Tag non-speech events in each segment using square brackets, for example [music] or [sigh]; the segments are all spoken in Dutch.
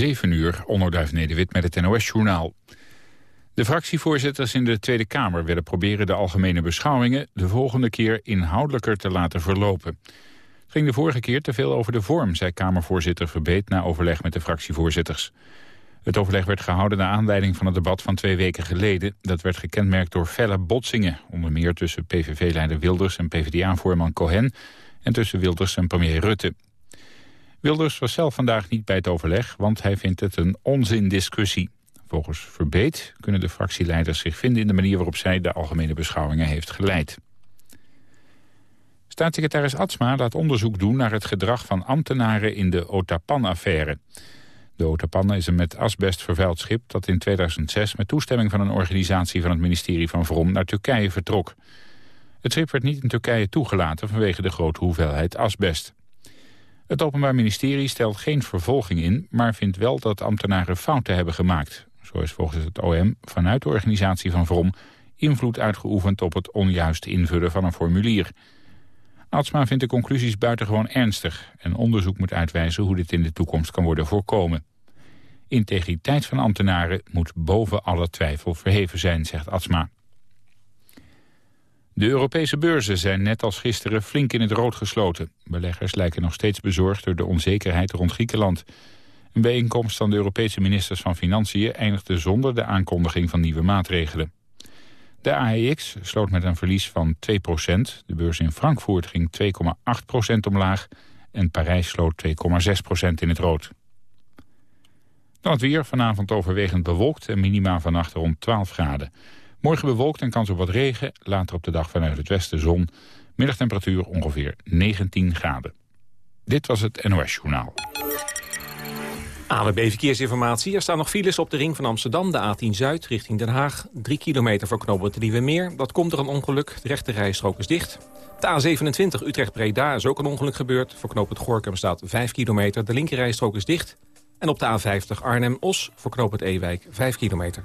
7 uur, Onderduif Nederwit met het NOS-journaal. De fractievoorzitters in de Tweede Kamer willen proberen de algemene beschouwingen de volgende keer inhoudelijker te laten verlopen. Het ging de vorige keer te veel over de vorm, zei Kamervoorzitter Verbeet na overleg met de fractievoorzitters. Het overleg werd gehouden naar aanleiding van het debat van twee weken geleden. Dat werd gekenmerkt door felle botsingen, onder meer tussen PVV-leider Wilders en PvdA-voorman Cohen en tussen Wilders en premier Rutte. Wilders was zelf vandaag niet bij het overleg, want hij vindt het een onzindiscussie. Volgens Verbeet kunnen de fractieleiders zich vinden in de manier waarop zij de algemene beschouwingen heeft geleid. Staatssecretaris Atsma laat onderzoek doen naar het gedrag van ambtenaren in de Otapan-affaire. De Otapan is een met asbest vervuild schip dat in 2006 met toestemming van een organisatie van het ministerie van Vrom naar Turkije vertrok. Het schip werd niet in Turkije toegelaten vanwege de grote hoeveelheid asbest. Het Openbaar Ministerie stelt geen vervolging in... maar vindt wel dat ambtenaren fouten hebben gemaakt. Zo is volgens het OM vanuit de organisatie van Vrom... invloed uitgeoefend op het onjuist invullen van een formulier. Atsma vindt de conclusies buitengewoon ernstig... en onderzoek moet uitwijzen hoe dit in de toekomst kan worden voorkomen. Integriteit van ambtenaren moet boven alle twijfel verheven zijn, zegt Atsma. De Europese beurzen zijn net als gisteren flink in het rood gesloten. Beleggers lijken nog steeds bezorgd door de onzekerheid rond Griekenland. Een bijeenkomst van de Europese ministers van Financiën eindigde zonder de aankondiging van nieuwe maatregelen. De AEX sloot met een verlies van 2% De beurs in Frankfurt ging 2,8% omlaag en Parijs sloot 2,6% in het rood. Dan het weer, vanavond overwegend bewolkt en minima vannacht rond 12 graden. Morgen bewolkt en kans op wat regen. Later op de dag vanuit het westen zon. Middagtemperatuur ongeveer 19 graden. Dit was het NOS Journaal. AWB Verkeersinformatie. Er staan nog files op de ring van Amsterdam, de A10 Zuid, richting Den Haag. Drie kilometer voor knooppunt Nieuwe Meer. Dat komt door een ongeluk. De rechte rijstrook is dicht. De A27 Utrecht-Breda is ook een ongeluk gebeurd. Voor knooppunt Gorkum staat 5 kilometer. De linkerrijstrook is dicht. En op de A50 Arnhem-Os voor knooppunt Ewijk 5 kilometer.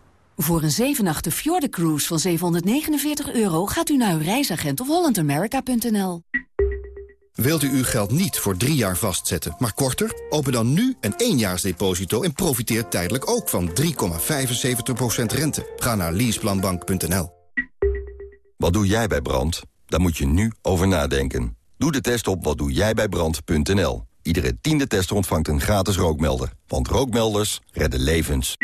Voor een 7 nachten Cruise van 749 euro gaat u naar uw reisagent of hollandamerica.nl. Wilt u uw geld niet voor drie jaar vastzetten, maar korter? Open dan nu een éénjaarsdeposito en profiteer tijdelijk ook van 3,75% rente. Ga naar leaseplanbank.nl. Wat doe jij bij brand? Daar moet je nu over nadenken. Doe de test op watdoejijbijbrand.nl. Iedere tiende tester ontvangt een gratis rookmelder. Want rookmelders redden levens.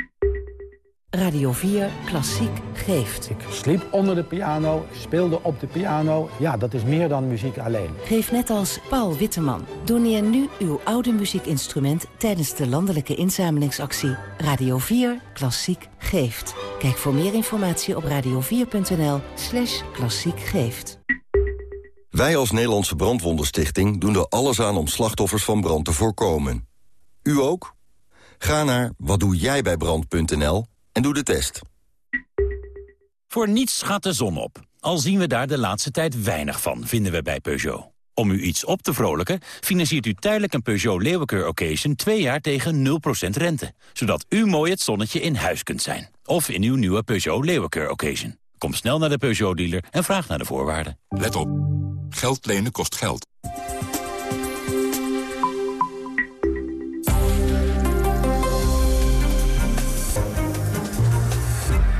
Radio 4 Klassiek geeft. Ik sliep onder de piano, speelde op de piano. Ja, dat is meer dan muziek alleen. Geef net als Paul Witteman. Doneer nu uw oude muziekinstrument tijdens de landelijke inzamelingsactie Radio 4 Klassiek geeft. Kijk voor meer informatie op radio4.nl slash klassiek geeft. Wij als Nederlandse Brandwondenstichting doen er alles aan om slachtoffers van brand te voorkomen. U ook? Ga naar watdoejijbijbrand.nl en doe de test. Voor niets gaat de zon op. Al zien we daar de laatste tijd weinig van, vinden we bij Peugeot. Om u iets op te vrolijken, financiert u tijdelijk een Peugeot Leeuwenkeur Occasion... twee jaar tegen 0% rente. Zodat u mooi het zonnetje in huis kunt zijn. Of in uw nieuwe Peugeot Leeuwenkeur Occasion. Kom snel naar de Peugeot-dealer en vraag naar de voorwaarden. Let op. Geld lenen kost geld.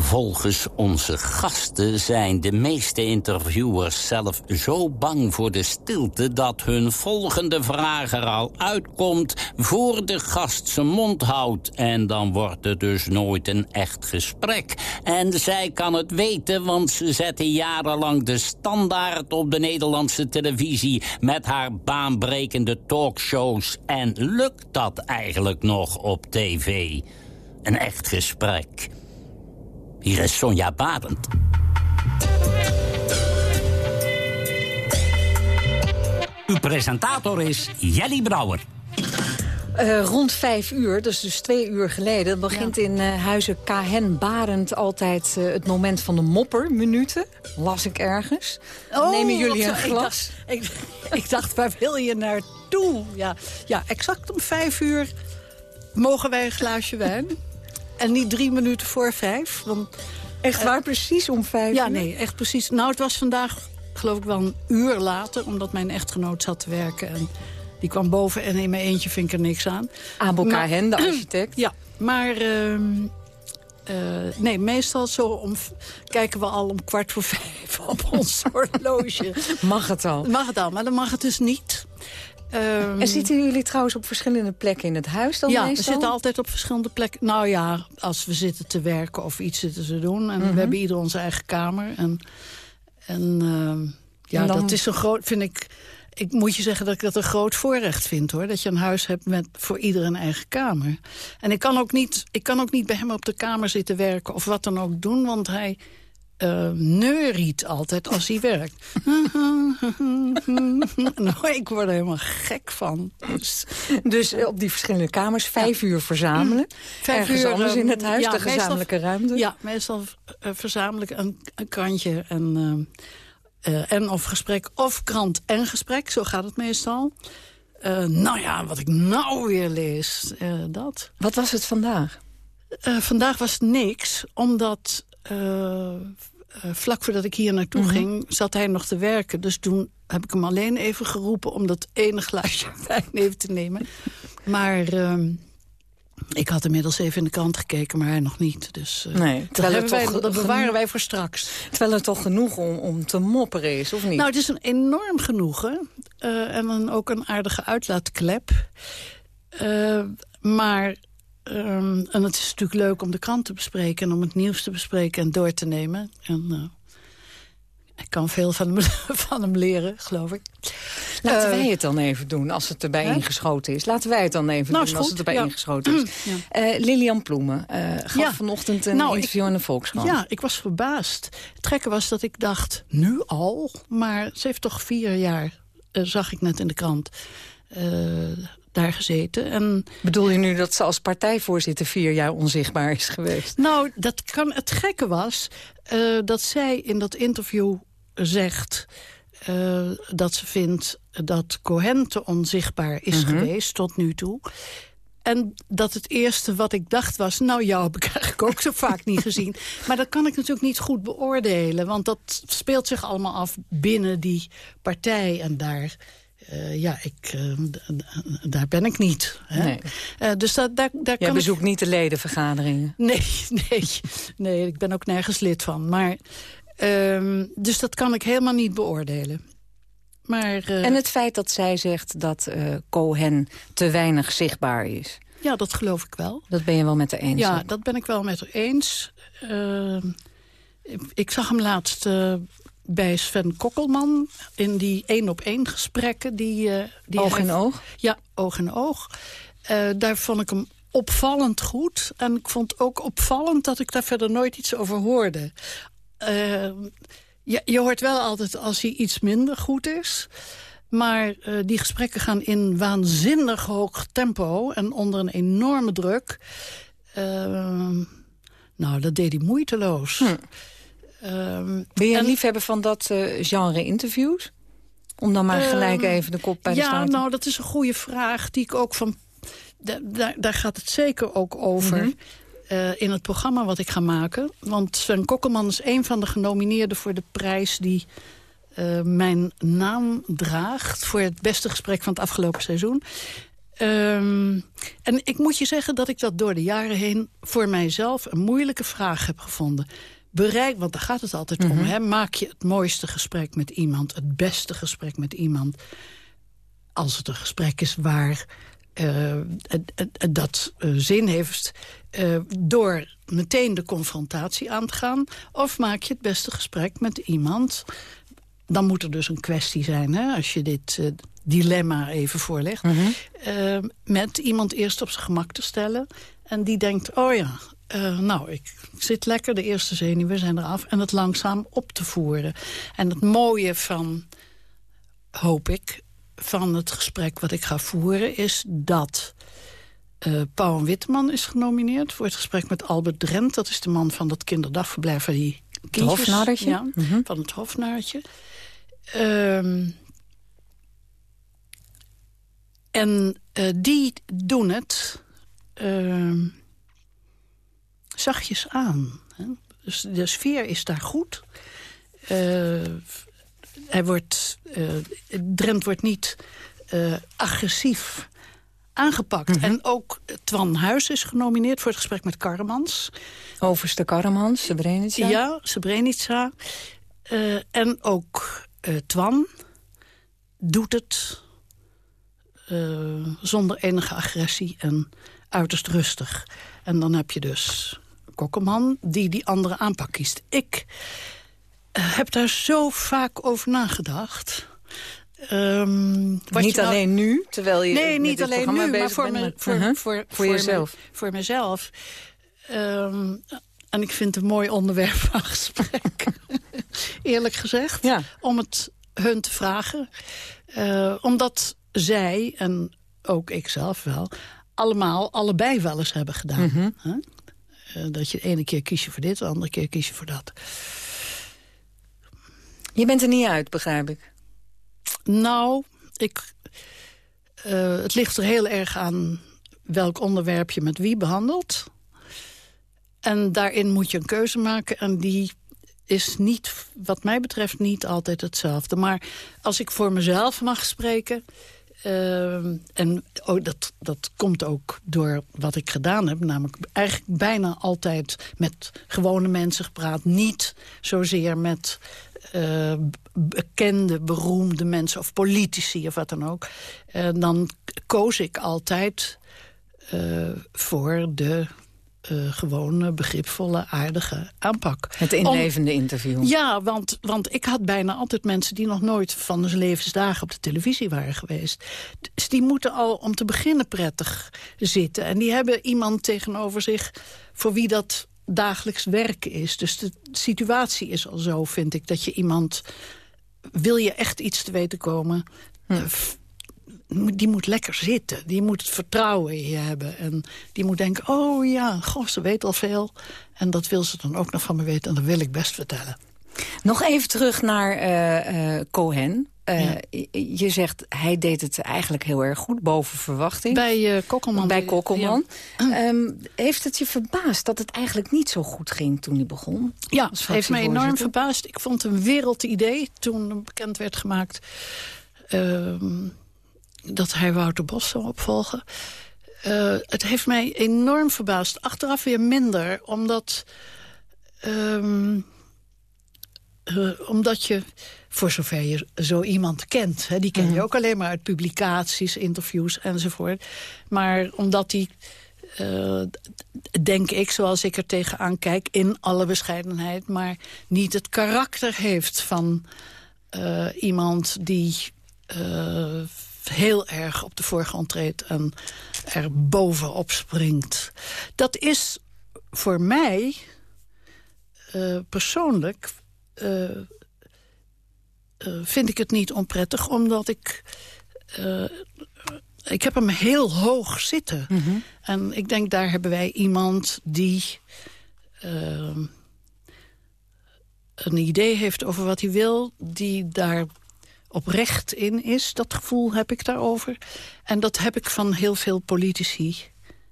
Volgens onze gasten zijn de meeste interviewers zelf zo bang voor de stilte... dat hun volgende vraag er al uitkomt voor de gast zijn mond houdt. En dan wordt het dus nooit een echt gesprek. En zij kan het weten, want ze zette jarenlang de standaard op de Nederlandse televisie... met haar baanbrekende talkshows. En lukt dat eigenlijk nog op tv? Een echt gesprek. Hier is Sonja Barend. Uw presentator is Jelly Brouwer. Uh, rond vijf uur, dus dus twee uur geleden... begint in uh, Huizen KN Barend altijd uh, het moment van de mopperminuten. Las ik ergens. Oh, Nemen jullie een ik glas? dacht, ik, [laughs] ik dacht, waar wil je naartoe? Ja, ja, exact om vijf uur mogen wij een glaasje wijn. En niet drie minuten voor vijf. Want, Echt waar, precies om vijf ja, uur? nee, echt precies. Nou, het was vandaag geloof ik wel een uur later... omdat mijn echtgenoot zat te werken. En die kwam boven en in mijn eentje vind ik er niks aan. Abel Kahen, de architect. Ja, maar... ehm, eh, nee, meestal zo om, kijken we al om kwart voor vijf op ons [laughs] horloge. Mag het al? Mag het al, maar dan mag het dus niet. Ehm, En zitten jullie trouwens op verschillende plekken in het huis dan ja, meestal? we zitten altijd op verschillende plekken. Nou ja, als we zitten te werken of iets zitten te doen. En Mhm. we hebben ieder onze eigen kamer. En, en ehm, ja, En dan- dat is een groot, vind ik... Ik moet je zeggen dat ik dat een groot voorrecht vind, hoor. Dat je een huis hebt met voor ieder een eigen kamer. En ik kan ook niet, ik kan ook niet bij hem op de kamer zitten werken... of wat dan ook doen, want hij eh neuriet altijd als hij werkt. [laughs] nou, ik word er helemaal gek van. Dus, Dus eh, op die verschillende kamers vijf uur verzamelen. Vijf uur, anders ehm, in het huis, ja, de meestal- gezamenlijke ruimte. Ja, meestal eh, verzamel ik een, een krantje en, eh, eh, en of gesprek of krant en gesprek. Zo gaat het meestal. Nou ja, wat ik nou weer lees, dat. Wat was het vandaag? Vandaag was niks, omdat eh, eh, vlak voordat ik hier naartoe Mhm. ging... zat hij nog te werken. Dus toen heb ik hem alleen even geroepen... om dat ene glaasje [laughs] wijn even te nemen. Maar ehm, ik had inmiddels even in de krant gekeken, maar hij nog niet. Dus, eh, Nee, dat, het wij, toch dat bewaren wij voor straks. Terwijl het toch genoeg om, om te mopperen is, of niet? Nou, het is een enorm genoegen. en dan ook een aardige uitlaatklep. Maar... ehm, en het is natuurlijk leuk om de krant te bespreken... en om het nieuws te bespreken en door te nemen. En eh, ik kan veel van hem, [laughs] van hem leren, geloof ik. Laten Eh, wij het dan even doen, als het erbij hè? ingeschoten is. Laten wij het dan even Nou, doen, als het erbij ja. ingeschoten is. [clears throat] Ja. Eh, Lilian Ploemen gaf Ja. vanochtend een Nou, ik- interview in de Volkskrant. Ja, ik was verbaasd. Het gekke was dat ik dacht, nu al? Maar ze heeft toch vier jaar, zag ik net in de krant, daar gezeten. En Bedoel je nu dat ze als partijvoorzitter vier jaar onzichtbaar is geweest? Nou, dat kan, het gekke was eh, dat zij in dat interview zegt... eh, dat ze vindt dat Cohen te onzichtbaar is Mhm. geweest tot nu toe. En dat het eerste wat ik dacht was... nou, jou heb ik eigenlijk ook zo vaak niet [laughs] gezien. Maar dat kan ik natuurlijk niet goed beoordelen. Want dat speelt zich allemaal af binnen die partij. En daar... eh, ja, ik, d- daar ben ik niet. Hè? Nee. Eh, dus dat, daar, daar Jij kan ik bezoekt niet de ledenvergaderingen. Nee, [laughs] nee, nee, ik ben ook nergens lid van. Maar, ehm, dus dat kan ik helemaal niet beoordelen. Maar, eh, En het feit dat zij zegt dat Cohen te weinig zichtbaar is. ja, dat geloof ik wel. Dat ben je wel met haar eens. Ja, dat ben ik wel met haar eens. Ehm, ik, ik zag hem laatst bij Sven Kokkelman... in die één-op-één gesprekken. Die, eh, die Oog in oog? Ja, oog in oog. Eh, daar vond ik hem opvallend goed. En ik vond ook opvallend dat ik daar verder nooit iets over hoorde. Eh, je, je hoort wel altijd als hij iets minder goed is. Maar die gesprekken gaan in waanzinnig hoog tempo... en onder een enorme druk. Nou, dat deed hij moeiteloos. Ehm, Ben je een en- liefhebber van dat eh, genre interviews? Om dan maar gelijk Ehm, even de kop bij de ja, staart te- nou, dat is een goede vraag die ik ook van... da- Daar, daar gaat het zeker ook over Mhm. eh, in het programma wat ik ga maken. Want Sven Kokkelman is een van de genomineerden voor de prijs... die eh, mijn naam draagt voor het beste gesprek van het afgelopen seizoen. Ehm, en ik moet je zeggen dat ik dat door de jaren heen... voor mijzelf een moeilijke vraag heb gevonden. Bereik, want daar gaat het altijd om. Mhm. Hè? Maak je het mooiste gesprek met iemand, het beste gesprek met iemand... als het een gesprek is waar eh, dat eh, zin heeft... eh, door meteen de confrontatie aan te gaan... of maak je het beste gesprek met iemand... dan moet er dus een kwestie zijn, hè, als je dit dilemma even voorlegt... eh, met iemand eerst op zijn gemak te stellen... en die denkt, oh ja, eh, nou, ik zit lekker, de eerste zenuwen zijn eraf... en het langzaam op te voeren. En het mooie van, hoop ik, van het gesprek wat ik ga voeren... is dat eh Pauw Witteman is genomineerd... voor het gesprek met Albert Drent. Dat is de man van dat kinderdagverblijf waar die kindjes... hofnarretje? Ja, Mhm. van het hofnaartje. Ehm, en eh, die doen het ehm, zachtjes aan. Hè? Dus de sfeer is daar goed. Eh, hij wordt, eh, Drent wordt niet eh, agressief aangepakt. En ook Twan Huis is genomineerd voor het gesprek met Karremans. Overste Karremans, Srebrenica. Ja, Srebrenica. En ook Twan doet het zonder enige agressie en uiterst rustig. En dan heb je dus Kokkelman die die andere aanpak kiest. Ik eh, heb daar zo vaak over nagedacht. Ehm, Niet nou- alleen nu, terwijl je Nee, niet alleen nu, maar voor, me, maar- voor, voor, Voor me- jezelf. voor mezelf. Ehm, en ik vind het een mooi onderwerp [laughs] van gesprek. [laughs] Eerlijk gezegd. Om het hun te vragen. Eh, omdat zij, en ook ik zelf wel... allemaal allebei wel eens hebben gedaan. Eh, dat je de ene keer kies je voor dit, de andere keer kies je voor dat. Je bent er niet uit, begrijp ik. Nou, ik, eh, het ligt er heel erg aan welk onderwerp je met wie behandelt. En daarin moet je een keuze maken. En die is niet, wat mij betreft, niet altijd hetzelfde. Maar als ik voor mezelf mag spreken... eh, en oh, dat, dat komt ook door wat ik gedaan heb. Namelijk eigenlijk bijna altijd met gewone mensen gepraat. Niet zozeer met eh, bekende, beroemde mensen of politici of wat dan ook. Eh, dan koos ik altijd eh, voor de eh, gewone, begripvolle, aardige aanpak. Het Om- inlevende interview. ja, want, want ik had bijna altijd mensen die nog nooit van hun levensdagen op de televisie waren geweest. Dus die moeten al om te beginnen prettig zitten. En die hebben iemand tegenover zich voor wie dat dagelijks werken is. Dus de situatie is al zo, vind ik, dat je iemand... Wil je echt iets te weten komen... eh, f- die moet lekker zitten. Die moet het vertrouwen in je hebben. En die moet denken, oh ja, goh, ze weet al veel. En dat wil ze dan ook nog van me weten. En dat wil ik best vertellen. Nog even terug naar eh, eh, Cohen. Eh, je- Je zegt, hij deed het eigenlijk heel erg goed, boven verwachting. Bij Kokkelman. Bij Kokkelman. Ehm, heeft het je verbaasd dat het eigenlijk niet zo goed ging toen hij begon? Ja, het heeft me enorm verbaasd. Ik vond het een wereldidee toen bekend werd gemaakt... ehm, dat hij Wouter Bos zou opvolgen. Eh, het heeft mij enorm verbaasd. Achteraf weer minder, omdat... ehm, eh, omdat je, voor zover je zo iemand kent... Hè, die ken je ook alleen maar uit publicaties, interviews enzovoort. Maar omdat die, eh, denk ik, zoals ik er tegenaan kijk... in alle bescheidenheid, maar niet het karakter heeft van iemand die... heel erg op de voorgrond treedt en er bovenop springt. Dat is voor mij eh, persoonlijk... eh, eh, vind ik het niet onprettig, omdat ik... ik heb hem heel hoog zitten. En ik denk, daar hebben wij iemand die... een idee heeft over wat hij wil... die daar oprecht in is. Dat gevoel heb ik daarover. En dat heb ik van heel veel politici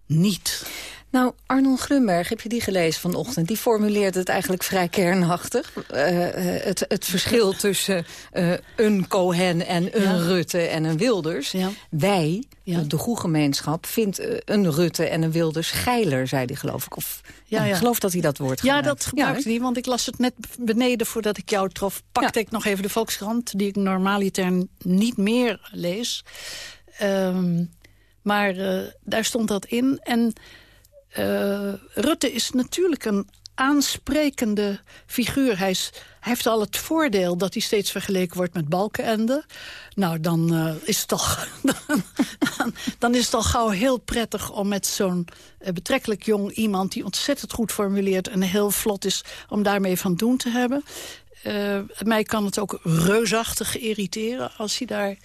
niet. Nou, Arnold Grunberg, heb je die gelezen vanochtend? Die formuleert het eigenlijk vrij kernachtig. Uh, het, het verschil tussen uh, een Cohen en een ja. Rutte en een Wilders. Ja. Wij, ja. de goede gemeenschap, vindt een Rutte en een Wilders geiler, zei hij geloof ik. Of, ja, Ik geloof dat hij dat woord gebruikt. Ja, dat gebruikte hij, want ik las het net beneden voordat ik jou trof. Pakte ik nog even de Volkskrant, die ik normaliter niet meer lees. Um, maar daar stond dat in en... Uh, Rutte is natuurlijk een aansprekende figuur. Hij, heeft al het voordeel dat hij steeds vergeleken wordt met Balkenende. Nou, dan, uh, is het al, [laughs] dan, is het al gauw heel prettig om met zo'n uh, betrekkelijk jong iemand... die ontzettend goed formuleert en heel vlot is om daarmee van doen te hebben. mij kan het ook reusachtig irriteren als hij daar...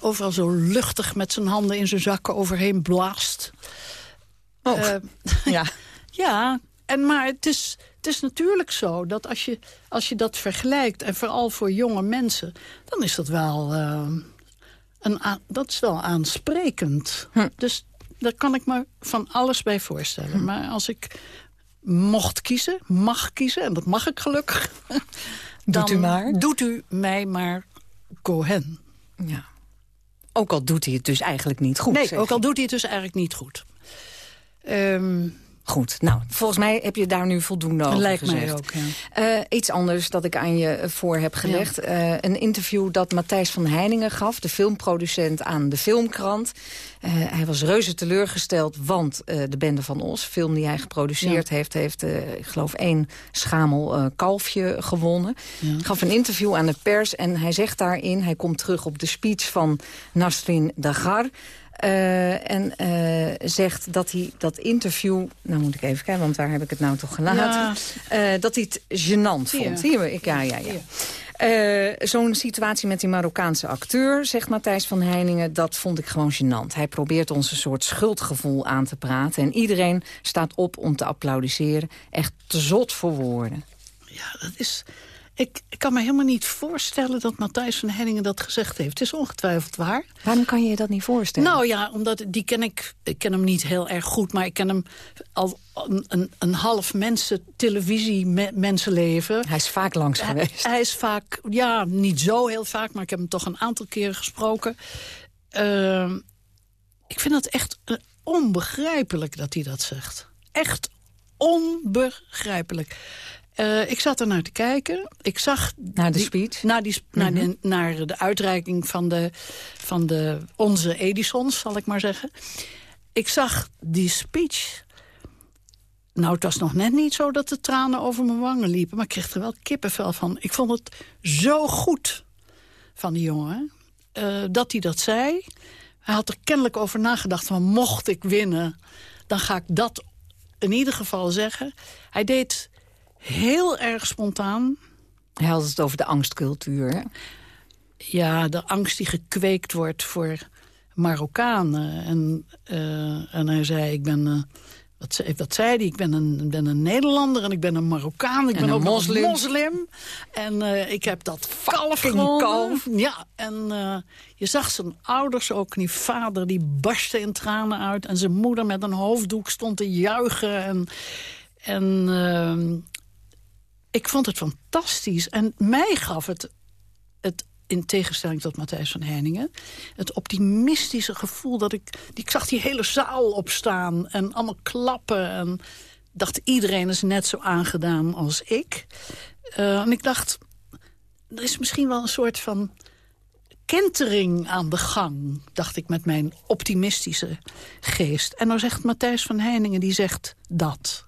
overal zo luchtig met zijn handen in zijn zakken overheen blaast. Oh. Uh, [laughs] ja. ja, en, maar het is, het is natuurlijk zo dat als je, als je dat vergelijkt... en vooral voor jonge mensen, dan is dat wel, uh, een, dat is wel aansprekend. Hm. Dus daar kan ik me van alles bij voorstellen. Hm. Maar als ik mocht kiezen, mag kiezen, en dat mag ik gelukkig... dan doet u maar. doet u mij maar Cohen. Ja. Ook al doet hij het dus eigenlijk niet goed. Nee, ook al doet hij het dus eigenlijk niet goed. Um, Goed, nou, volgens mij heb je daar nu voldoende over Lijkt gezegd. mij ook, ja. uh, iets anders dat ik aan je voor heb gelegd. Ja. Uh, een interview dat Matthijs van Heiningen gaf, de filmproducent aan de Filmkrant. Uh, hij was reuze teleurgesteld, want de Bende van Os, film die hij geproduceerd ja. heeft... heeft, ik geloof, één schamel kalfje gewonnen. Gaf een interview aan de pers en hij zegt daarin... hij komt terug op de speech van Nasrin Dagar... Uh, en uh, zegt dat hij dat interview... Nou moet ik even kijken, want waar heb ik het nou toch gelaten? Ja. Uh, dat hij het gênant vond. Hier, ik, ja, ja, ja. Zo'n situatie met die Marokkaanse acteur, zegt Matthijs van Heiningen... dat vond ik gewoon gênant. Hij probeert ons een soort schuldgevoel aan te praten. En iedereen staat op om te applaudisseren. Echt te zot voor woorden. Ja, dat is... Ik, ik, kan me helemaal niet voorstellen dat Matthijs van Henningen dat gezegd heeft. Het is ongetwijfeld waar. Waarom kan je je dat niet voorstellen? Nou ja, omdat die ken ik, ik ken hem niet heel erg goed... maar ik ken hem al een, een, een half mensen, televisie me, mensenleven. Hij is vaak langs geweest. Hij is vaak, ja, niet zo heel vaak... maar ik heb hem toch een aantal keren gesproken. Uh, ik vind het echt onbegrijpelijk dat hij dat zegt. Echt onbegrijpelijk. Uh, ik zat er naar te kijken. Ik zag... Naar de speech? Naar, die, mm -hmm. naar, de, naar de uitreiking van, de, van de, onze Edisons, zal ik maar zeggen. Ik zag die speech. Nou, het was nog net niet zo dat de tranen over mijn wangen liepen... maar ik kreeg er wel kippenvel van. Ik vond het zo goed van die jongen, uh, dat hij dat zei. Hij had er kennelijk over nagedacht van... mocht ik winnen, dan ga ik dat in ieder geval zeggen. Hij deed heel erg spontaan. Hij had het over de angstcultuur, hè? Ja, de angst die gekweekt wordt voor Marokkanen. En, uh, en hij zei, ik ben... Uh, wat, wat zei hij? Ik ben een, ben een Nederlander en ik ben een Marokkaan. Ik en ben ook moslim. een moslim. En uh, ik heb dat kalf kalf. Ja, en je zag zijn ouders ook. Die vader die barstte in tranen uit. En zijn moeder met een hoofddoek stond te juichen. En, en ehm, ik vond het fantastisch. En mij gaf het, het in tegenstelling tot Matthijs van Heiningen... het optimistische gevoel dat ik... Ik zag die hele zaal opstaan en allemaal klappen. En dacht, iedereen is net zo aangedaan als ik. Uh, en ik dacht, er is misschien wel een soort van kentering aan de gang... dacht ik met mijn optimistische geest. En nou zegt Matthijs van Heiningen, die zegt dat...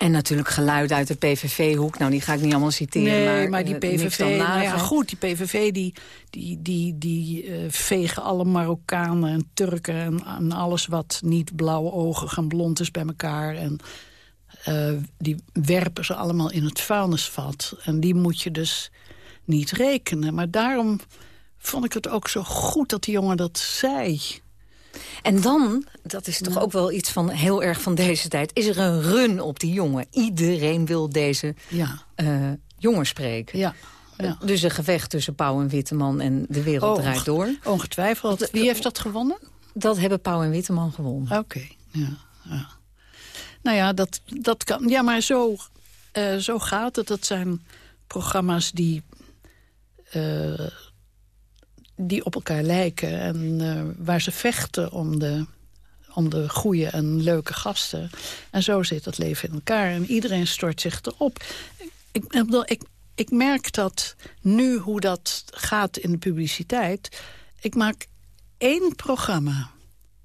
En natuurlijk geluid uit de PVV-hoek. Nou, die ga ik niet allemaal citeren. Nee, maar, maar die PVV, nou ja, goed, die PVV die, die, die, die uh, vegen alle Marokkanen en Turken... En, en, alles wat niet blauwe ogen en blond is bij elkaar. En uh, die werpen ze allemaal in het vuilnisvat. En die moet je dus niet rekenen. Maar daarom vond ik het ook zo goed dat die jongen dat zei... En dan, dat is toch ook wel iets van heel erg van deze tijd... is er een run op die jongen. Iedereen wil deze ja. uh, jongen spreken. Ja. Ja. Dus een gevecht tussen Pauw en Witteman en de wereld oh, draait door. Ongetwijfeld. Wie heeft dat gewonnen? Dat hebben Pauw en Witteman gewonnen. Oké, okay. ja. Nou ja, dat, dat kan. Ja, maar zo, uh, zo gaat het. Dat zijn programma's die, die op elkaar lijken... en uh, waar ze vechten om de, om de goede en leuke gasten. En zo zit het leven in elkaar. En iedereen stort zich erop. Ik, ik, ik, ik merk dat nu hoe dat gaat in de publiciteit... ik maak één programma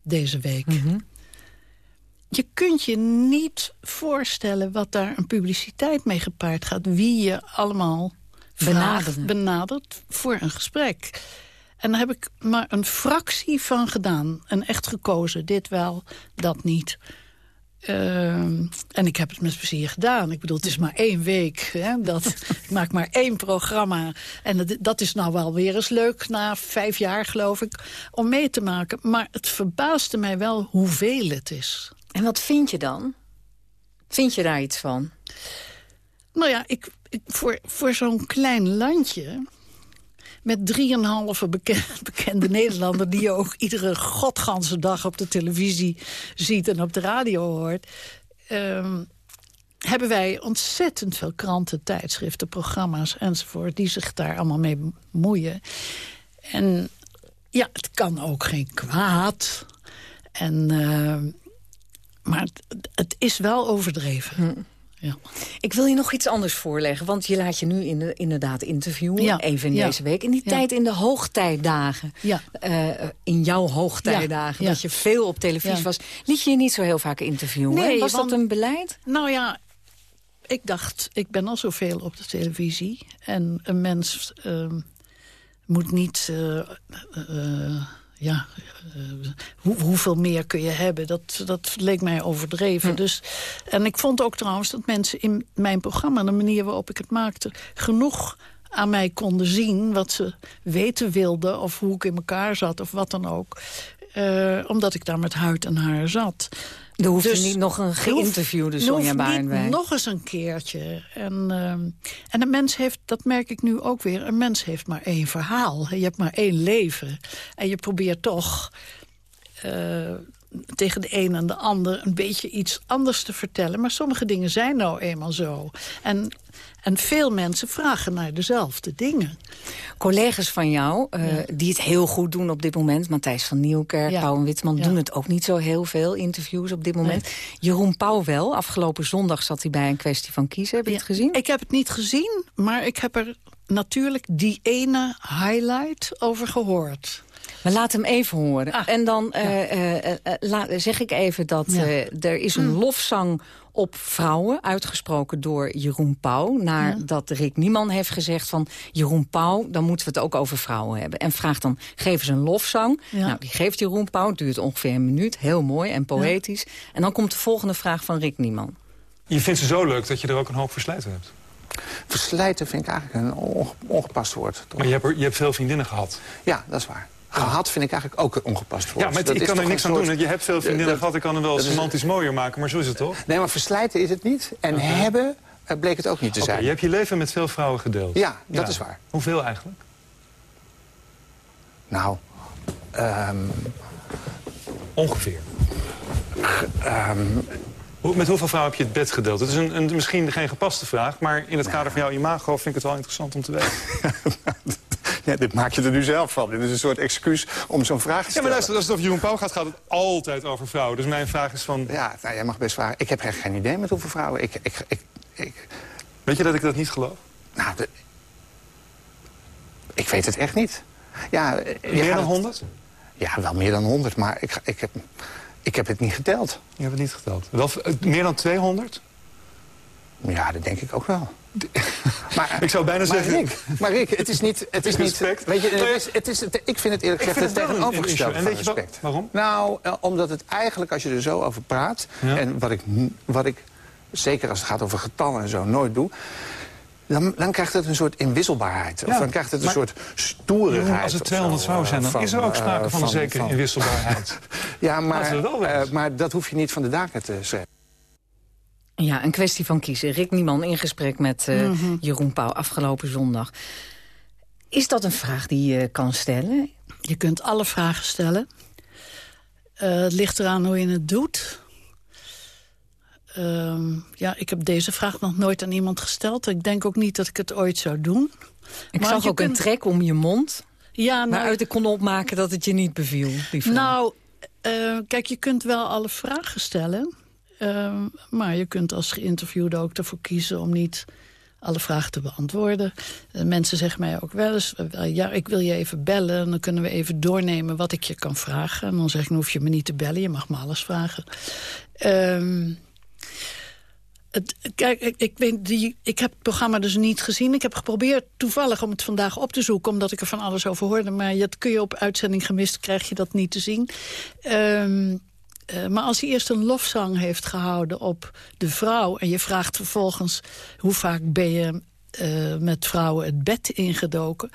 deze week... Mm -hmm je kunt je niet voorstellen wat daar een publiciteit mee gepaard gaat. Wie je allemaal benadert voor een gesprek. En daar heb ik maar een fractie van gedaan. En echt gekozen, dit wel, dat niet. Uh, en ik heb het met plezier gedaan. Ik bedoel, het is maar één week. Hè, dat, [laughs] ik maak maar één programma. En dat, dat is nou wel weer eens leuk, na vijf jaar geloof ik, om mee te maken. Maar het verbaasde mij wel hoeveel het is. En wat vind je dan? Vind je daar iets van? Nou ja, ik, ik voor, voor zo'n klein landje... met drieënhalve bekende, [laughs] bekende Nederlander... die je ook iedere godganse dag op de televisie ziet en op de radio hoort... Um, hebben wij ontzettend veel kranten, tijdschriften, programma's enzovoort... die zich daar allemaal mee bemoeien. En ja, het kan ook geen kwaad. En... Uh, maar het, het, is wel overdreven. Hm. Ja. Ik wil je nog iets anders voorleggen. Want je laat je nu in de, inderdaad interviewen. Ja. Even in deze week. In die tijd in de hoogtijdagen. Ja. Uh, in jouw hoogtijdagen. Dat je veel op televisie was. Liet je je niet zo heel vaak interviewen? Nee, was dat een beleid? Nou ja, ik dacht, ik ben al zoveel op de televisie. En een mens uh, moet niet... Uh, ja, uh, hoe, hoeveel meer kun je hebben? Dat, dat leek mij overdreven. Hm. Dus, en ik vond ook trouwens dat mensen in mijn programma... de manier waarop ik het maakte... genoeg aan mij konden zien wat ze weten wilden... of hoe ik in elkaar zat of wat dan ook. Uh, omdat ik daar met huid en haar zat. Er hoeft dus, niet nog een geïnterviewde Sonja Baarnwijk. nog eens een keertje. En, uh, en een mens heeft, dat merk ik nu ook weer... een mens heeft maar één verhaal. Je hebt maar één leven. En je probeert toch... Uh, tegen de een en de ander een beetje iets anders te vertellen. Maar sommige dingen zijn nou eenmaal zo. En en veel mensen vragen naar dezelfde dingen. Collega's van jou, uh, die het heel goed doen op dit moment... Matthijs van Nieuwkerk, ja. Pauw en Witman... doen het ook niet zo heel veel, interviews op dit moment. Jeroen Pauw wel. Afgelopen zondag zat hij bij een kwestie van kiezen. Heb je het gezien? Ik heb het niet gezien, maar ik heb er natuurlijk die ene highlight over gehoord. Maar laat hem even horen. Ah, en dan uh, uh, zeg ik even dat er is een mm. lofzang op vrouwen, uitgesproken door Jeroen Pauw... nadat ja. Rick Nieman heeft gezegd van... Jeroen Pauw, dan moeten we het ook over vrouwen hebben. En vraagt dan, geef eens een lofzang. Nou, die geeft Jeroen Pauw, het duurt ongeveer een minuut. Heel mooi en poëtisch. En dan komt de volgende vraag van Rick Nieman. Je vindt ze zo leuk dat je er ook een hoop verslijten hebt? Verslijten vind ik eigenlijk een ongepast woord. Toch? Maar je hebt, je hebt veel vriendinnen gehad? Ja, dat is waar. Gehad vind ik eigenlijk ook ongepast woord. Ja, maar ik kan er niks aan doen. Je hebt veel vriendinnen gehad, ik kan hem wel semantisch mooier maken, maar zo is het toch? Nee, maar verslijten is het niet. En hebben uh, bleek het ook niet te zijn. Je hebt je leven met veel vrouwen gedeeld. Ja, dat is waar. Hoeveel eigenlijk? Nou, um... Ongeveer. Um... Met hoeveel vrouwen heb je het bed gedeeld? Het is een, een misschien geen gepaste vraag, maar in het kader van jouw imago vind ik het wel interessant om te weten. [laughs] [laughs] Ja, dit maak je er nu zelf van. Dit is een soort excuus om zo'n vraag te stellen. Ja, maar luister, als het over Jeroen Pauw gaat, gaat het altijd over vrouwen. Dus mijn vraag is van... Ja, nou, jij mag best vragen. Ik heb echt geen idee met hoeveel vrouwen. Ik, ik, ik, ik... Weet je dat ik dat niet geloof? Nou, de... ik weet het echt niet. Ja, meer dan honderd? Ja, wel meer dan honderd, maar ik, ik, heb, ik heb het niet geteld. Je hebt het niet geteld? Wel, eh, meer dan 200? Ja, dat denk ik ook wel. [laughs] Maar, ik zou bijna zeggen... Rick, maar Rick, het is niet... Het is niet weet je, het is, het is, het, ik vind het eerlijk gezegd het tegenovergestelde van respect. waarom? Nou, eh, omdat het eigenlijk, als je er zo over praat... en wat ik, wat ik, zeker als het gaat over getallen en zo, nooit doe... Dan, dan, krijgt het een soort inwisselbaarheid. Of dan krijgt het een soort stoerigheid. Als het 200 vrouwen zijn, dan is er ook sprake van, een zekere inwisselbaarheid. [laughs] ja, maar, maar dat hoef je niet van de daken te schrijven. Ja, een kwestie van kiezen. Rick Nieman in gesprek met uh, mm -hmm. Jeroen Pauw afgelopen zondag. Is dat een vraag die je kan stellen? Je kunt alle vragen stellen. Uh, het ligt eraan hoe je het doet. Ehm, ja, ik heb deze vraag nog nooit aan iemand gesteld. Ik denk ook niet dat ik het ooit zou doen. Ik Maar zag ook een trek om je mond. Ja, nou, Waaruit ik kon opmaken dat het je niet beviel. Die vraag. Nou, eh, kijk, je kunt wel alle vragen stellen. Ehm, maar je kunt als geïnterviewde ook ervoor kiezen om niet alle vragen te beantwoorden. Eh, mensen zeggen mij ook wel eens, eh, ja, ik wil je even bellen... en dan kunnen we even doornemen wat ik je kan vragen. En dan zeg ik, hoef je me niet te bellen, je mag me alles vragen. Het, kijk, ik, ik, weet, die, ik heb het programma dus niet gezien. Ik heb geprobeerd toevallig om het vandaag op te zoeken... omdat ik er van alles over hoorde. Maar dat kun je op uitzending gemist, krijg je dat niet te zien. Ehm, eh, maar als hij eerst een lofzang heeft gehouden op de vrouw... en je vraagt vervolgens hoe vaak ben je eh, met vrouwen het bed ingedoken...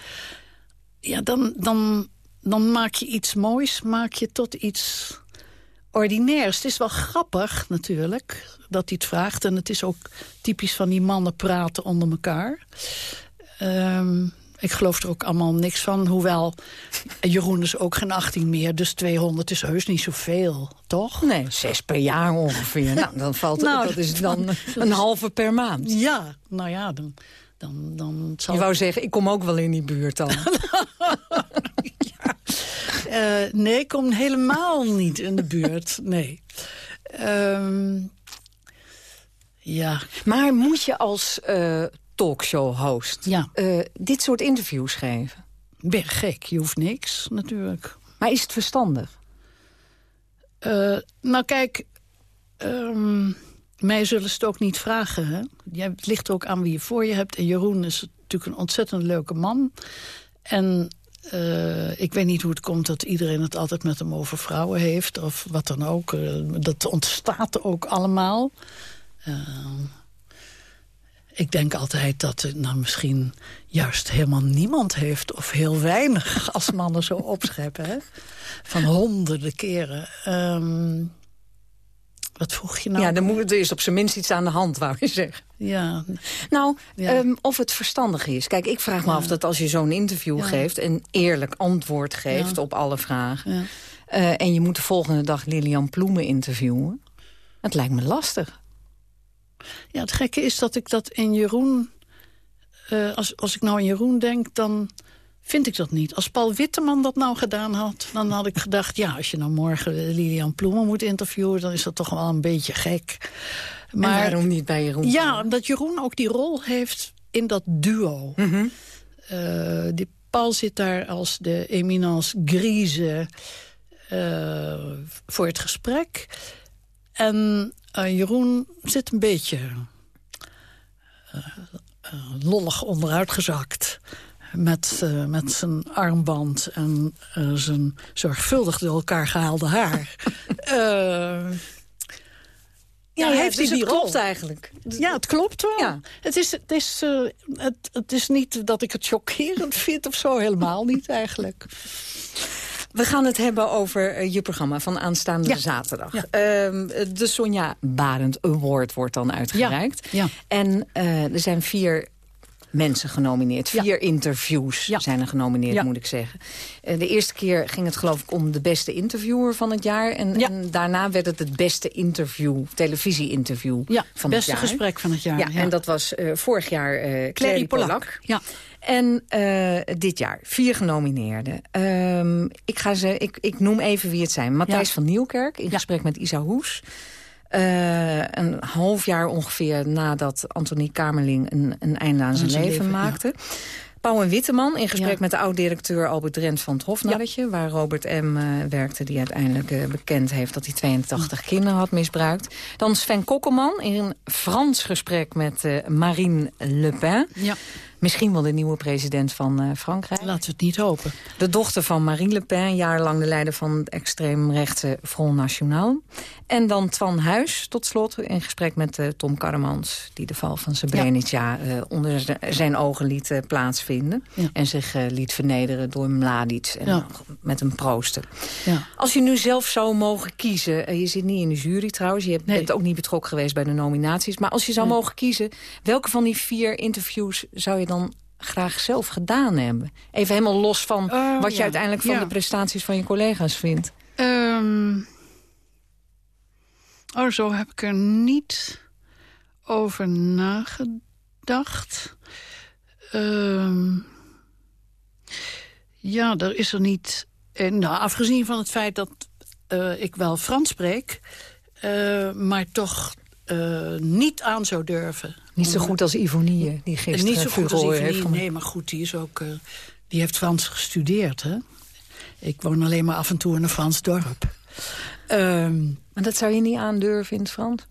ja, dan, dan, dan maak je iets moois, maak je tot iets ordinairs. Het is wel grappig natuurlijk dat hij het vraagt. En het is ook typisch van die mannen praten onder elkaar. Ehm, ik geloof er ook allemaal niks van. Hoewel, Jeroen is ook geen 18 meer. Dus 200 is heus niet zoveel, toch? Nee, zes per jaar ongeveer. nou, dan valt Nou, dat is dan een halve per maand. Ja, nou ja, dan, dan, dan zal... Je wou zeggen, ik kom ook wel in die buurt dan. [laughs] Eh, nee, ik kom helemaal niet in de buurt. Nee. Ehm, ja. Maar moet je als eh, talkshow-host Ja. eh, dit soort interviews geven? Ben je gek, je hoeft niks natuurlijk. Maar is het verstandig? Eh, nou kijk, ehm, mij zullen ze het ook niet vragen. Hè? Jij, het ligt ook aan wie je voor je hebt. En Jeroen is natuurlijk een ontzettend leuke man. En eh, ik weet niet hoe het komt dat iedereen het altijd met hem over vrouwen heeft. Of wat dan ook. Dat ontstaat ook allemaal. Ik denk altijd dat het nou misschien juist helemaal niemand heeft... of heel weinig [laughs] als mannen zo opscheppen. Hè? Van honderden keren. Ehm, wat vroeg je nou? Ja, er, moet, er is op zijn minst iets aan de hand, wou je zeggen. Ja, Nou, Ja. ehm, of het verstandig is. Kijk, ik vraag me Ja. af dat als je zo'n interview Ja. geeft... en eerlijk antwoord geeft op alle vragen... eh, en je moet de volgende dag Lilian Ploemen interviewen... het lijkt me lastig. Ja, het gekke is dat ik dat in Jeroen... eh, als, als ik nou in Jeroen denk, dan vind ik dat niet. Als Paul Witteman dat nou gedaan had, dan had ik gedacht... ja, als je nou morgen Lilian Ploemen moet interviewen... dan is dat toch wel een beetje gek. Maar waarom niet bij Jeroen? Ja, omdat Jeroen ook die rol heeft in dat duo. Mhm. Eh, die Paul zit daar als de eminence grise eh, voor het gesprek. En eh, Jeroen zit een beetje eh, eh, lollig onderuitgezakt. Met, met zijn armband en zijn zorgvuldig door elkaar gehaalde haar. [laughs] Ja, hij heeft dus die het rol. klopt eigenlijk. Ja, het klopt wel. Ja. Het, is, het, is, het, het is niet dat ik het chockerend [laughs] vind of zo. Helemaal niet eigenlijk. We gaan het hebben over eh, je programma van aanstaande Ja. zaterdag. Ja. Ehm, de Sonja Barend Award wordt dan uitgereikt. Ja. En eh, er zijn vier mensen genomineerd. Ja. Vier interviews Ja. zijn er genomineerd, Ja. moet ik zeggen. Eh, de eerste keer ging het geloof ik om de beste interviewer van het jaar. En, daarna werd het het beste interview, televisie-interview van beste het jaar. gesprek van het jaar. Ja, en dat was eh, vorig jaar eh Clary, Clary Polak. Polak. Ja. En dit jaar vier genomineerden. Ehm, ik, ga ze, ik, ik noem even wie het zijn. Matthijs van Nieuwkerk in gesprek met Isa Hoes. Eh, een half jaar ongeveer nadat Antonie Kamerling een, een einde aan zijn zijn leven, leven, ja. maakte. Pauw en Witteman in gesprek Ja. met de oud-directeur Albert Drent van het Hofnarretje... waar Robert M. eh, werkte, die uiteindelijk eh, bekend heeft... dat hij 82 kinderen had misbruikt. Dan Sven Kokkelman in een Frans gesprek met Marine Le Pen... Ja. Misschien wel de nieuwe president van eh, Frankrijk. Laten we het niet hopen. De dochter van Marine Le Pen, jarenlang de leider van het extreemrechtse Front National. En dan Twan Huis, tot slot, in gesprek met eh, Tom Karremans... die de val van Srebrenica eh, onder z- zijn ogen liet plaatsvinden. Ja. En zich liet vernederen door Mladic en Ja. met een prooster. Ja. Als je nu zelf zou mogen kiezen... je zit niet in de jury trouwens, je Nee. bent ook niet betrokken geweest bij de nominaties... maar als je zou Nee. mogen kiezen, welke van die vier interviews zou je dan graag zelf gedaan hebben? Even helemaal los van Oh, wat je uiteindelijk van Ja. de prestaties van je collega's vindt. Ehm, Oh, zo heb ik er niet over nagedacht. Ehm, ja, er is er niet... eh, nou, afgezien van het feit dat eh, ik wel Frans spreek... eh, maar toch eh, niet aan zou durven. Niet zo goed als Ivonie, die gisteren Niet zo goed als Ivonie. Nee, maar goed, die, is ook, eh, die heeft Frans gestudeerd, hè? Ik woon alleen maar af en toe in een Frans dorp. Ehm, maar dat zou je niet aandurven in het Frans?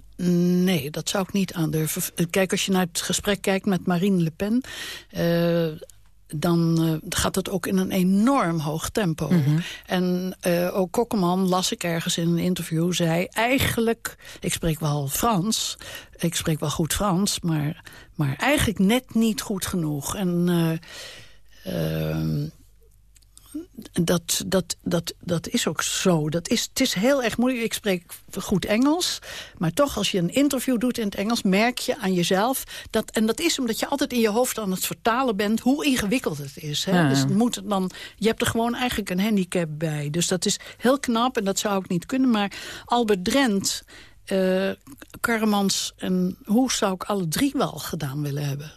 Nee, dat zou ik niet aandurven. Kijk, als je naar het gesprek kijkt met Marine Le Pen... eh, dan eh, gaat het ook in een enorm hoog tempo. En eh, ook Kokkeman, las ik ergens in een interview, zei... eigenlijk, ik spreek wel Frans, ik spreek wel goed Frans... maar, maar eigenlijk net niet goed genoeg. En... eh, ehm, dat, dat, dat, dat is ook zo. Dat is, het is heel erg moeilijk. Ik spreek goed Engels. Maar toch, als je een interview doet in het Engels... merk je aan jezelf... Dat, en dat is omdat je altijd in je hoofd aan het vertalen bent... hoe ingewikkeld het is. Hè? Ja. Dus het moet dan, je hebt er gewoon eigenlijk een handicap bij. Dus dat is heel knap en dat zou ik niet kunnen. Maar Albert Drent, eh Karremans en Hoe zou ik alle drie wel gedaan willen hebben.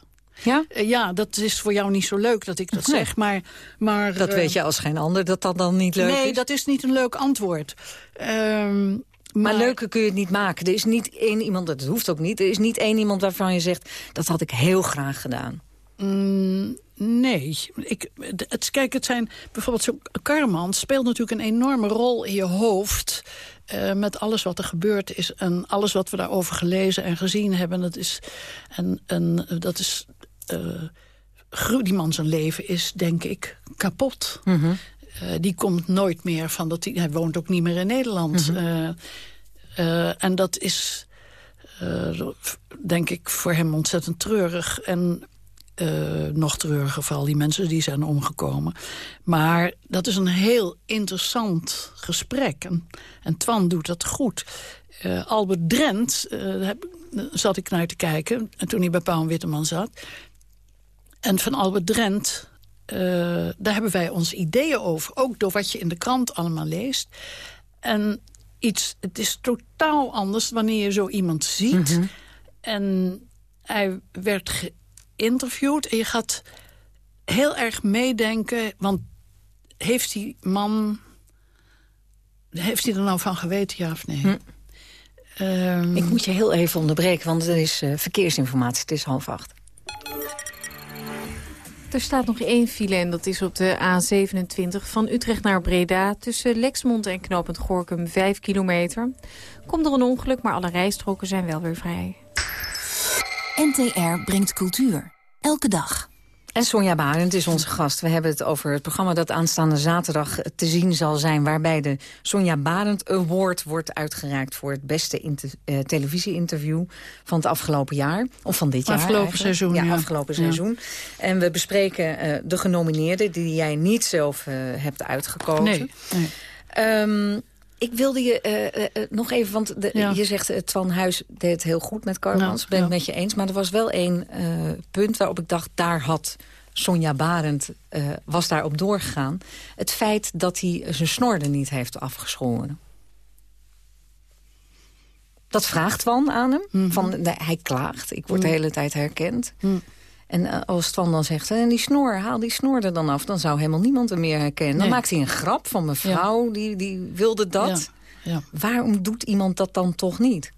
Ja? ja, dat is voor jou niet zo leuk dat ik dat Nee. zeg. Maar, maar, Dat eh, weet je als geen ander, dat dat dan niet leuk nee, is. dat is niet een leuk antwoord. Ehm, Maar, maar leuker kun je het niet maken. Er is niet één iemand, dat hoeft ook niet. Er is niet één iemand waarvan je zegt, dat had ik heel graag gedaan. Mm, nee. Ik, het, kijk, het zijn bijvoorbeeld zo'n Karman speelt natuurlijk een enorme rol in je hoofd. eh, met alles wat er gebeurd is en alles wat we daarover gelezen en gezien hebben. Dat is, en, en dat is eh, die man zijn leven is, denk ik, kapot. Eh, die komt nooit meer van dat hij, hij woont ook niet meer in Nederland. Eh, eh, en dat is, eh, denk ik, voor hem ontzettend treurig. En eh, nog treuriger voor al die mensen die zijn omgekomen. Maar dat is een heel interessant gesprek. En, en Twan doet dat goed. Eh, Albert Drent, eh, daar zat ik naar te kijken... en toen hij bij Pauw en Witteman zat. En van Albert Drent, eh, daar hebben wij onze ideeën over. Ook door wat je in de krant allemaal leest. En iets, het is totaal anders wanneer je zo iemand ziet. En hij werd geïnterviewd en je gaat heel erg meedenken... want heeft die man... heeft hij er nou van geweten, ja of nee? Ehm, Ik moet je heel even onderbreken, want er is eh, verkeersinformatie. Het is half acht. Er staat nog één file en dat is op de A27 van Utrecht naar Breda... tussen Lexmond en knooppunt Gorkum 5 kilometer. Komt er een ongeluk, maar alle rijstroken zijn wel weer vrij. NTR brengt cultuur. Elke dag. En Sonja Barend is onze gast. We hebben het over het programma dat aanstaande zaterdag te zien zal zijn... waarbij de Sonja Barend Award wordt uitgereikt... voor het beste eh, televisie-interview van het afgelopen jaar. Of van dit jaar Afgelopen seizoen, Ja, ja. afgelopen Ja. seizoen. En we bespreken eh, de genomineerden die jij niet zelf eh, hebt uitgekozen. nee, nee. Ehm, ik wilde je eh, eh, eh, nog even, want de, Ja. je zegt... het Twan Huis deed het heel goed met Carmans. Ja, ben ik ja. met je eens. Maar er was wel één punt waarop ik dacht... daar had Sonja Barend, was daarop doorgegaan. Het feit dat hij zijn snor er niet heeft afgeschoren. Dat vraagt Twan aan hem. Mhm. van, hij klaagt, ik word de hele tijd herkend. En eh, als Twan dan zegt, en die snor, haal die snor er dan af... dan zou helemaal niemand hem meer herkennen. Dan Nee. maakt hij een grap van mevrouw, die, die wilde dat. Ja, ja. Waarom doet iemand dat dan toch niet?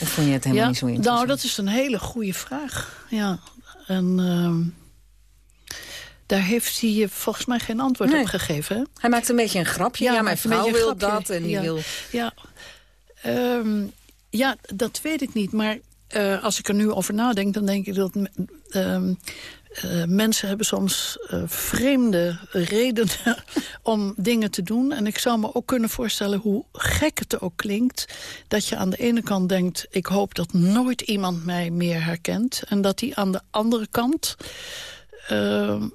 Of vond je het helemaal ja, niet zo interessant? Nou, dat is een hele goede vraag. Ja, en ehm, daar heeft hij je volgens mij geen antwoord Nee. op gegeven. Hè? Hij maakt een beetje een grapje. Ja, mijn vrouw wil grapje. dat en die ja. wil... Ja, Ehm, ja, dat weet ik niet. Maar eh, als ik er nu over nadenk, dan denk ik dat... ehm, eh, mensen hebben soms eh, vreemde redenen [laughs] om dingen te doen. En ik zou me ook kunnen voorstellen hoe gek het ook klinkt... dat je aan de ene kant denkt... ik hoop dat nooit iemand mij meer herkent. En dat hij aan de andere kant... ehm,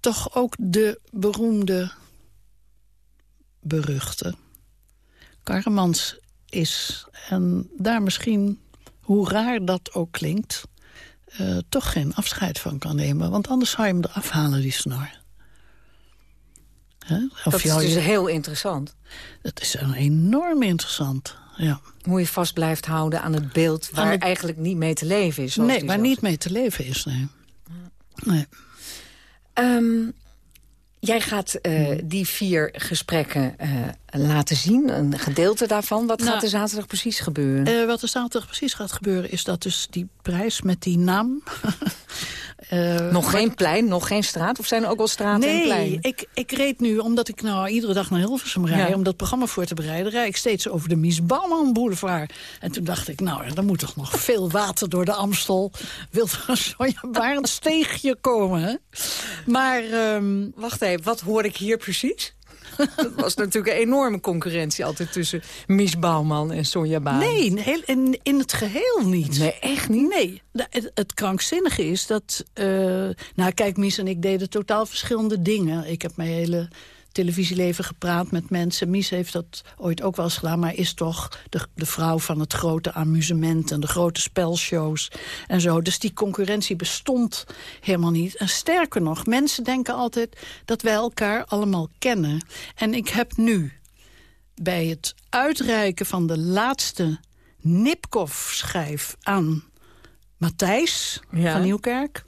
toch ook de beroemde, beruchte Karremans is. En daar misschien, hoe raar dat ook klinkt... eh, toch geen afscheid van kan nemen. Want anders zou je hem eraf halen, die snor. Hè? Of Dat is dus je- heel interessant. Dat is een enorm interessant. ja. Hoe je vast blijft houden aan het beeld waar het- eigenlijk niet mee te leven is. Nee, waar niet mee te leven is, nee. nee. Ehm, jij gaat eh, die vier gesprekken eh, laten zien, een gedeelte daarvan. Wat Nou, gaat er zaterdag precies gebeuren? Eh, wat er zaterdag precies gaat gebeuren is dat dus die prijs met die naam... [laughs] eh, nog geen plein, nog geen straat? Of zijn er ook wel straten en Nee, pleinen? ik, ik reed nu, omdat ik nou iedere dag naar Hilversum rijd... Ja. om dat programma voor te bereiden... rijd ik steeds over de Mies Bouwman Boulevard. En toen dacht ik, nou, er moet toch nog veel water door de Amstel. Wil er Sonja Barend steegje komen, hè? Maar... ehm, Wacht even, wat hoor ik hier precies? Dat was natuurlijk een enorme concurrentie altijd tussen Mies Bouwman en Sonja Baan. Nee, in, heel- in, in het geheel niet. Nee, echt niet? Nee. Het, het krankzinnige is dat... eh, nou, kijk, Mies en ik deden totaal verschillende dingen. Ik heb mijn hele televisieleven gepraat met mensen. Mies heeft dat ooit ook wel eens gedaan... maar is toch de, de vrouw van het grote amusement... en de grote spelshows en zo. Dus die concurrentie bestond helemaal niet. En sterker nog, mensen denken altijd dat wij elkaar allemaal kennen. En ik heb nu bij het uitreiken van de laatste Nipkoff-schijf aan Matthijs Ja. van Nieuwkerk.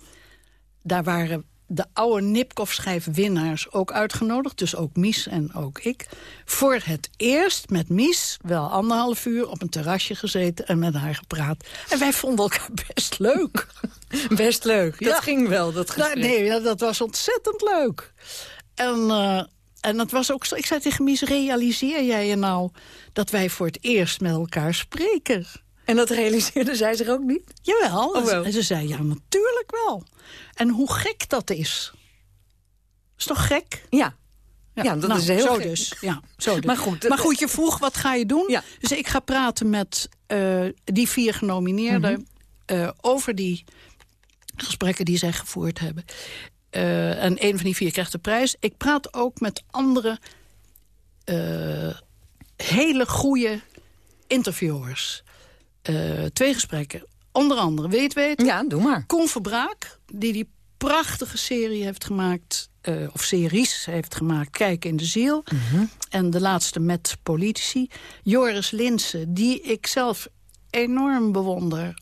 Daar waren de oude Nipkoff-schijf-winnaars ook uitgenodigd. Dus ook Mies en ook ik. Voor het eerst met Mies wel anderhalf uur op een terrasje gezeten... en met haar gepraat. En wij vonden elkaar best leuk. [laughs] Best leuk. Dat Ja. ging wel, dat gesprek. Nou, nee, ja, dat was ontzettend leuk. En, eh, en dat was ook zo. Ik zei tegen Mies, realiseer jij je nou dat wij voor het eerst met elkaar spreken? En dat realiseerde zij zich ook niet? Jawel. Oh. En ze zei, ja, natuurlijk wel. En hoe gek dat is. Is toch gek? Ja. Ja, dat nou, is heel zo gek. dus. Ja, zo dus. Maar goed, maar goed, je vroeg wat ga je doen? Ja. Dus ik ga praten met eh, die vier genomineerden... Mhm. eh, over die gesprekken die zij gevoerd hebben. Eh, en een van die vier krijgt de prijs. Ik praat ook met andere hele goede interviewers. Eh, twee gesprekken. Onder andere, weet weet... Ja, doe maar. Koen Verbraak, die die prachtige serie heeft gemaakt... eh, of series heeft gemaakt, Kijk in de ziel. En de laatste met politici. Joris Linsen, die ik zelf enorm bewonder.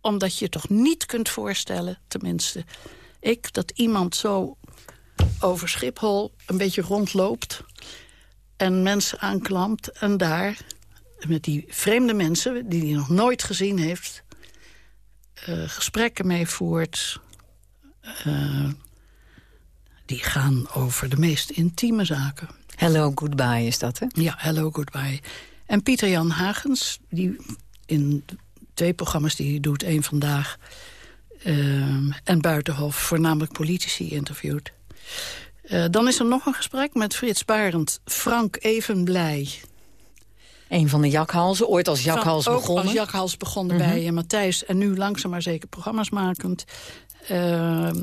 Omdat je toch niet kunt voorstellen, tenminste ik... dat iemand zo over Schiphol een beetje rondloopt... en mensen aanklampt en daar met die vreemde mensen... die hij nog nooit gezien heeft... eh, gesprekken mee voert... eh, die gaan over de meest intieme zaken. Hello, goodbye is dat, hè? Ja, Hello, Goodbye. En Pieter Jan Hagens, die in twee programma's die hij doet... één vandaag ehm, en Buitenhof, voornamelijk politici interviewt. Eh, dan is er nog een gesprek met Frits Barend. Frank Evenblij. Een van de jakhalzen, ooit als jakhals Van- ook begonnen. als jakhals begonnen Mhm. bij eh, Matthijs... en nu langzaam maar zeker programma's makend. Ehm,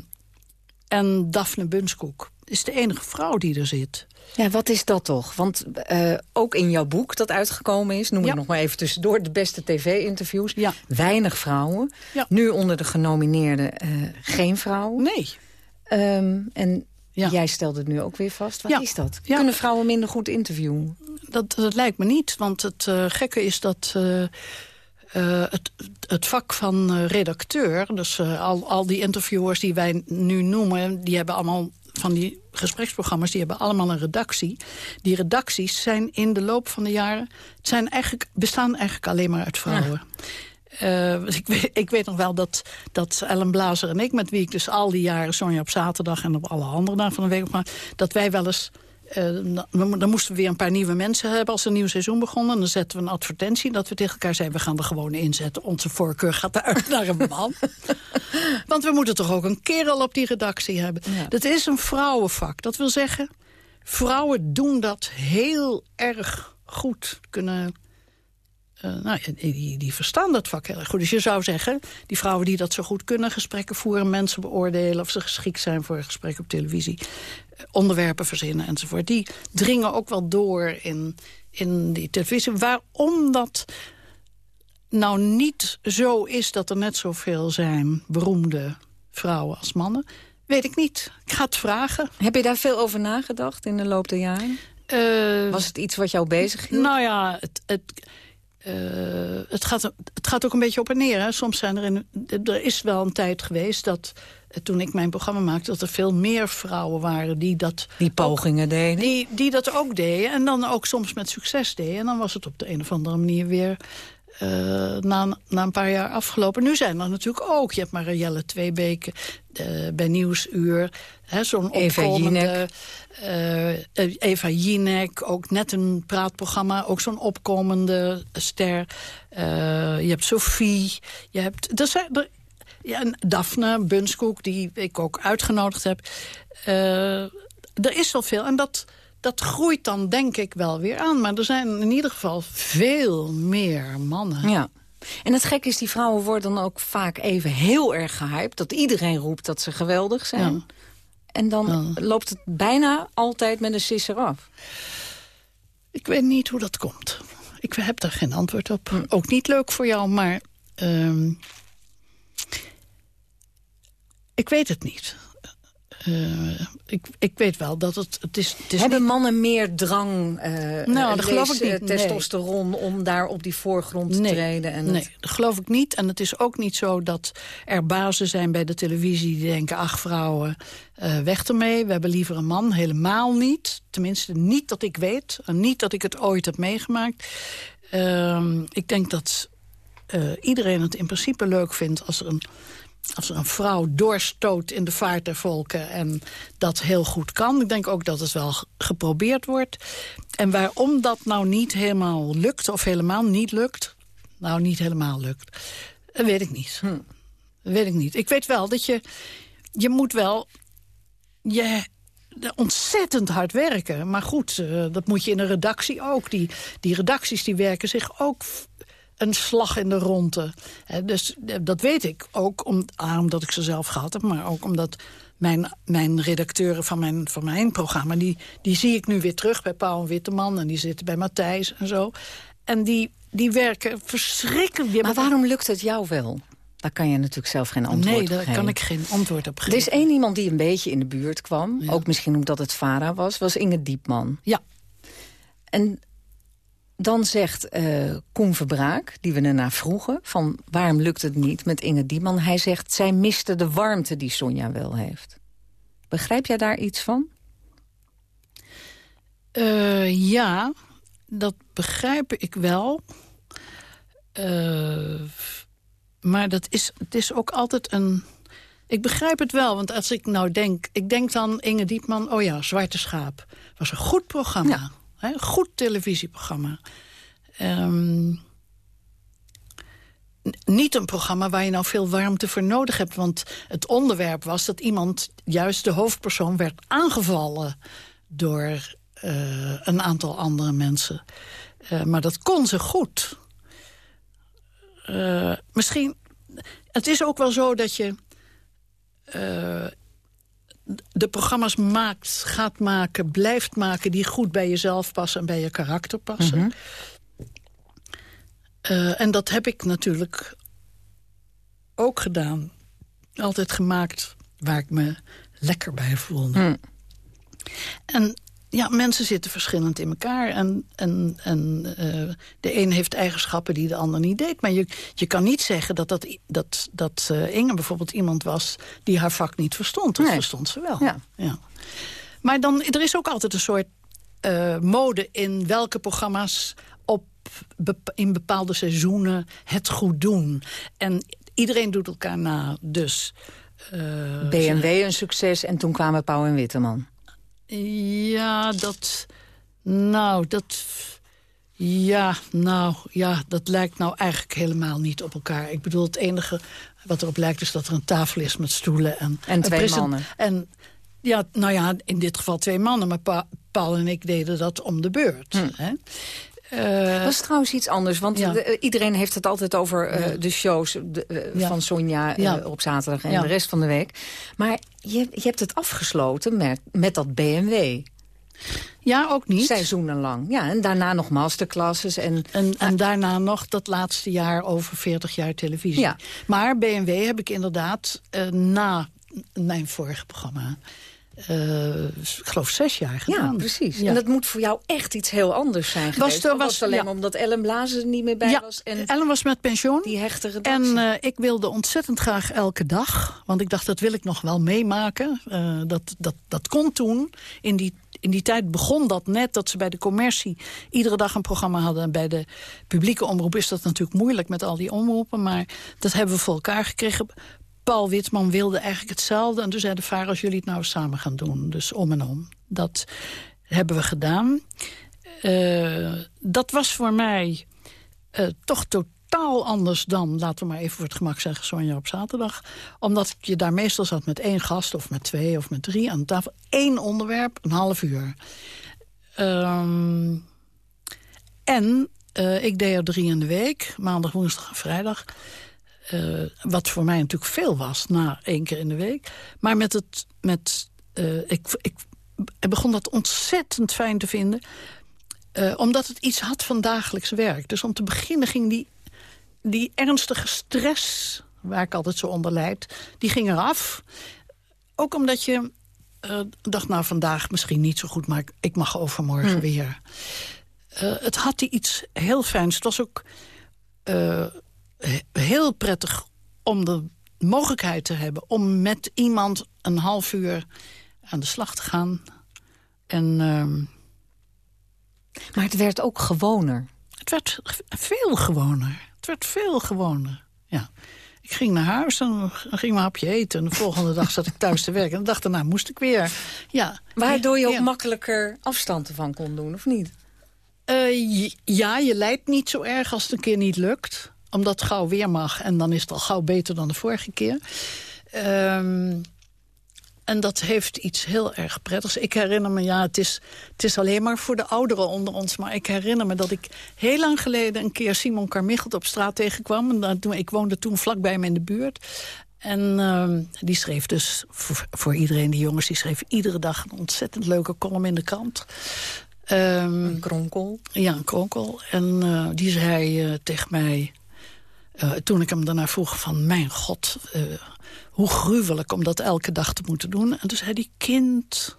en Daphne Bunskoek is de enige vrouw die er zit. Ja, wat is dat toch? Want eh, ook in jouw boek dat uitgekomen is... noem Ja. ik nog maar even tussendoor de beste tv-interviews... Ja. weinig vrouwen. Ja. Nu onder de genomineerden eh, geen vrouwen. Nee. Ehm, en Ja. jij stelt het nu ook weer vast. Wat Ja. is dat? Ja. Kunnen vrouwen minder goed interviewen? Dat, dat lijkt me niet, want het eh, gekke is dat... eh, eh, het, het vak van redacteur, dus al, al die interviewers die wij nu noemen... die hebben allemaal van die gespreksprogramma's, die hebben allemaal een redactie. Die redacties zijn in de loop van de jaren... Het zijn eigenlijk, bestaan eigenlijk alleen maar uit vrouwen. Eh, ik, weet, ik weet nog wel dat, dat Ellen Blazer en ik... met wie ik dus al die jaren Sonja op zaterdag... en op alle andere dagen van de week... Maar, dat wij wel eens... eh, dan mo- dan moesten we weer een paar nieuwe mensen hebben als een nieuw seizoen begon. En dan zetten we een advertentie dat we tegen elkaar zeiden... we gaan er gewoon inzetten. Onze voorkeur gaat eruit [laughs] naar een man. Want we moeten toch ook een kerel op die redactie hebben. Dat is een vrouwenvak. Dat wil zeggen, vrouwen doen dat heel erg goed. Kunnen eh, nou, die- die verstaan dat vak heel erg goed. Dus je zou zeggen, die vrouwen die dat zo goed kunnen... gesprekken voeren, mensen beoordelen... of ze geschikt zijn voor een gesprek op televisie... eh, onderwerpen verzinnen enzovoort... die dringen ook wel door in, in die televisie. Waarom dat nou niet zo is dat er net zoveel zijn... beroemde vrouwen als mannen, weet ik niet. Ik ga het vragen. Heb je daar veel over nagedacht in de loop der jaren? Eh, Was het iets wat jou bezig hield? Nou ja, het, het, eh, het, gaat, het gaat ook een beetje op en neer. Hè. Soms zijn er... In, er is wel een tijd geweest dat... eh, toen ik mijn programma maakte... dat er veel meer vrouwen waren die dat... Die pogingen deden. Die, die dat ook deden. En dan ook soms met succes deden. En dan was het op de een of andere manier weer... eh, na, na een paar jaar afgelopen. Nu zijn er natuurlijk ook. Je hebt Marielle Tweebeke uh, bij Nieuwsuur. Zo'n opkomende... Uh, Eva Jinek, ook net een praatprogramma. Ook zo'n opkomende ster. Je hebt Sophie. Je hebt... Er zijn, er, ja, en Daphne Bunskoek, die ik ook uitgenodigd heb. Er is wel veel. En dat, dat groeit dan denk ik wel weer aan. Maar er zijn in ieder geval veel meer mannen. Ja. En het gek is, die vrouwen worden dan ook vaak even heel erg gehyped. Dat iedereen roept dat ze geweldig zijn. Ja. En dan ja. loopt het bijna altijd met een sisser af. Ik weet niet hoe dat komt. Ik heb daar geen antwoord op. Hm. Ook niet leuk voor jou, maar... Um, ik weet het niet. Uh, ik, ik weet wel dat het, het is... Het is Hebben niet... mannen meer drang, uh, nou, dat geloof ik niet. Uh, testosteron, nee. om daar op die voorgrond nee. te treden? En nee, het... dat geloof ik niet. En het is ook niet zo dat er bazen zijn bij de televisie... die denken, ach vrouwen, uh, weg ermee. We hebben liever een man. Helemaal niet. Tenminste, niet dat ik weet. En niet dat ik het ooit heb meegemaakt. Uh, ik denk dat iedereen het in principe leuk vindt als er een als er een vrouw doorstoot in de vaart der volken en dat heel goed kan. Ik denk ook dat het wel geprobeerd wordt. En waarom dat nou niet helemaal lukt of helemaal niet lukt... nou, niet helemaal lukt, dat weet ik niet. Hm. Dat weet ik niet. Ik weet wel dat je... Je moet wel... Je, ontzettend hard werken. Maar goed, uh, dat moet je in een redactie ook. Die, die redacties die werken zich ook een slag in de ronde. Dus dat weet ik ook om, A, omdat ik ze zelf gehad heb... maar ook omdat mijn, mijn redacteuren van mijn, van mijn programma... Die, die zie ik nu weer terug bij Paul Witteman... en die zitten bij Matthijs en zo. En die, die werken verschrikkelijk. Maar waarom lukt het jou wel? Daar kan je natuurlijk zelf geen antwoord nee, op geven. Nee, daar kan ik geen antwoord op geven. Er is één iemand die een beetje in de buurt kwam. Ja. Ook misschien omdat het Vara was. was Inge Diepman. Ja. En dan zegt uh, Koen Verbraak, die we ernaar vroegen... van waarom lukt het niet met Inge Diepman... hij zegt, zij miste de warmte die Sonja wel heeft. Begrijp jij daar iets van? Uh, ja, dat begrijp ik wel. Uh, maar dat is, het is ook altijd een... Ik begrijp het wel, want als ik nou denk... Ik denk dan Inge Diepman, oh ja, Zwarte Schaap. was een goed programma. Ja. He, goed televisieprogramma. Um, niet een programma waar je nou veel warmte voor nodig hebt. Want het onderwerp was dat iemand, juist de hoofdpersoon... werd aangevallen door uh, een aantal andere mensen. Uh, maar dat kon ze goed. Uh, misschien... Het is ook wel zo dat je de programma's maakt, gaat maken, blijft maken... die goed bij jezelf passen en bij je karakter passen. Mm -hmm. uh, en dat heb ik natuurlijk ook gedaan. Altijd gemaakt waar ik me lekker bij voelde. Mm. En ja, mensen zitten verschillend in elkaar. En, en, en uh, de een heeft eigenschappen die de ander niet deed. Maar je, je kan niet zeggen dat, dat, dat, dat uh, Inge bijvoorbeeld iemand was... die haar vak niet verstond. Dat nee. verstond ze wel. Ja. ja. Maar dan, er is ook altijd een soort uh, mode in welke programma's... op in bepaalde seizoenen het goed doen. En iedereen doet elkaar na, dus... BMW een succes en toen kwamen Pauw en Witteman. Ja, dat... Nou, dat... Ja, nou, ja, dat lijkt nou eigenlijk helemaal niet op elkaar. Ik bedoel, het enige wat erop lijkt is dat er een tafel is met stoelen. En, en twee mannen. En ja, nou ja, in dit geval twee mannen. Maar pa, Paul en ik deden dat om de beurt. Hm. Hè? Uh, dat is trouwens iets anders, want ja. de, iedereen heeft het altijd over uh, ja. de shows de, uh, ja. van Sonja op zaterdag en de rest van de week. Maar je, je hebt het afgesloten met, met dat BMW. Ja, ook niet. Seizoenenlang. Ja, en daarna nog masterclasses. En, en, en daarna nog dat laatste jaar over 40 jaar televisie. Ja. Maar BMW heb ik inderdaad na mijn vorige programma... uh, ik geloof zes jaar gedaan. Ja, precies. En dat moet voor jou echt iets heel anders zijn geweest. Was, was, alleen maar omdat Ellen Blazen er niet meer bij was? En Ellen was met pensioen. Die hechte En uh, ik wilde ontzettend graag elke dag. Want ik dacht, dat wil ik nog wel meemaken. Uh, dat, dat, dat kon toen. In die, in die tijd begon dat net dat ze bij de commercie... iedere dag een programma hadden. En bij de publieke omroep is dat natuurlijk moeilijk met al die omroepen. Maar dat hebben we voor elkaar gekregen. Paul Witman wilde eigenlijk hetzelfde. En toen zei de vader, als jullie het nou samen gaan doen. Dus om en om. Dat hebben we gedaan. Uh, dat was voor mij uh, toch totaal anders dan, laten we maar even voor het gemak zeggen, Sonja op zaterdag. Omdat je daar meestal zat met één gast of met twee of met drie aan tafel. Eén onderwerp, een half uur. Um, en uh, ik deed er drie in de week, maandag, woensdag en vrijdag. Uh, wat voor mij natuurlijk veel was, na één keer in de week. Maar met het, met, uh, ik, ik, ik begon dat ontzettend fijn te vinden. Uh, omdat het iets had van dagelijks werk. Dus om te beginnen ging die, die ernstige stress, waar ik altijd zo onder leid, die ging eraf. Ook omdat je dacht, nou vandaag misschien niet zo goed, maar ik mag overmorgen hmm. weer. het had iets heel fijns. Het was ook heel prettig om de mogelijkheid te hebben... om met iemand een half uur aan de slag te gaan. En, uh, maar het werd ook gewoner. Het werd veel gewoner. Het werd veel gewoner, ja. Ik ging naar huis en dan ging mijn hapje eten. En de volgende dag zat ik thuis te werken. En de dag daarna moest ik weer. Ja. Waardoor je ook makkelijker afstand ervan kon doen, of niet? Uh, ja, je lijdt niet zo erg als het een keer niet lukt omdat het gauw weer mag. En dan is het al gauw beter dan de vorige keer. Um, en dat heeft iets heel erg prettigs. Ik herinner me, ja, het is, het is alleen maar voor de ouderen onder ons... maar ik herinner me dat ik heel lang geleden... een keer Simon Carmichelt op straat tegenkwam. En toen, ik woonde toen vlakbij hem in de buurt. En uh, die schreef dus voor, voor, iedereen, die jongens... die schreef iedere dag een ontzettend leuke column in de krant. Um, een kronkel? Ja, een kronkel. En uh, die zei uh, tegen mij... Uh, toen ik hem daarna vroeg van, mijn god, uh, hoe gruwelijk om dat elke dag te moeten doen. En toen zei hij, kind,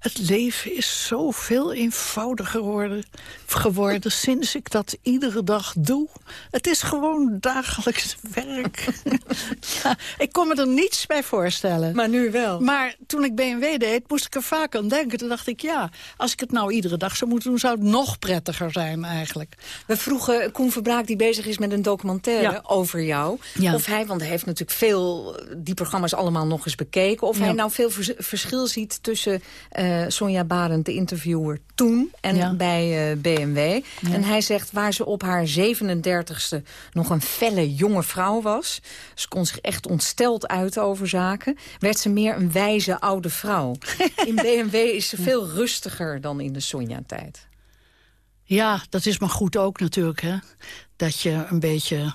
het leven is zoveel eenvoudiger geworden, geworden sinds ik dat iedere dag doe. Het is gewoon dagelijks werk. [laughs] ja, ik kon me er niets bij voorstellen. Maar nu wel. Maar toen ik BMW deed, moest ik er vaak aan denken. Toen dacht ik, ja, als ik het nou iedere dag zou moeten doen... zou het nog prettiger zijn eigenlijk. We vroegen Koen Verbraak, die bezig is met een documentaire over jou. Ja. Of hij, want hij heeft natuurlijk veel die programma's allemaal nog eens bekeken... of hij nou veel verschil ziet tussen... Uh, uh, Sonja Barend, de interviewer, toen en bij uh, BMW. En hij zegt waar ze op haar 37ste nog een felle jonge vrouw was... ze kon zich echt ontsteld uiten over zaken... werd ze meer een wijze oude vrouw. [laughs] in BMW is ze veel rustiger dan in de Sonja-tijd. Ja, dat is maar goed ook natuurlijk, hè. Dat je een beetje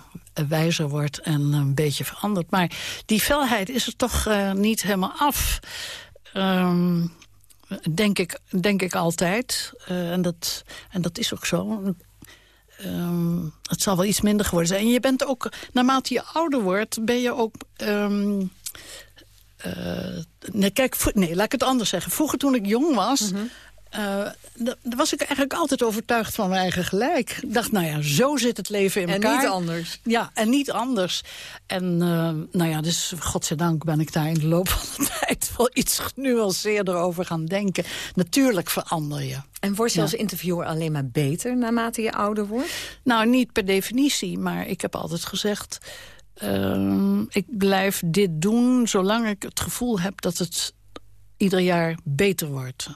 wijzer wordt en een beetje verandert. Maar die felheid is er toch uh, niet helemaal af. Um, Denk ik, denk ik altijd. Uh, en, dat, en dat is ook zo. Um, het zal wel iets minder geworden zijn. En je bent ook, naarmate je ouder wordt, ben je ook... Um, uh, nee, kijk, nee, laat ik het anders zeggen. Vroeger toen ik jong was... -hmm. Uh, daar was ik eigenlijk altijd overtuigd van mijn eigen gelijk. Ik dacht, nou ja, zo zit het leven in elkaar. En niet anders. Ja, en niet anders. En uh, nou ja, dus godzijdank ben ik daar in de loop [laughs] van de tijd... wel iets genuanceerder over gaan denken. Natuurlijk verander je. En word je als interviewer alleen maar beter naarmate je ouder wordt? Nou, niet per definitie, maar ik heb altijd gezegd... Uh, ik blijf dit doen zolang ik het gevoel heb dat het ieder jaar beter wordt.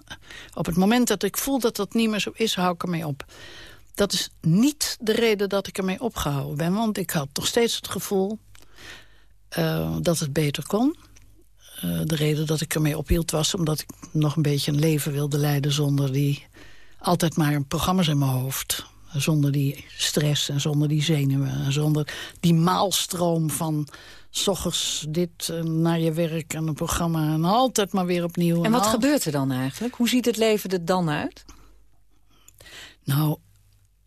Op het moment dat ik voel dat dat niet meer zo is, hou ik ermee op. Dat is niet de reden dat ik ermee opgehouden ben. Want ik had toch steeds het gevoel uh, dat het beter kon. Uh, de reden dat ik ermee ophield was omdat ik nog een beetje een leven wilde leiden... zonder die altijd maar programma's in mijn hoofd. Zonder die stress en zonder die zenuwen. En zonder die maalstroom van s dit uh, naar je werk en een programma en altijd maar weer opnieuw. En, en wat gebeurt er dan eigenlijk? Hoe ziet het leven er dan uit? Nou,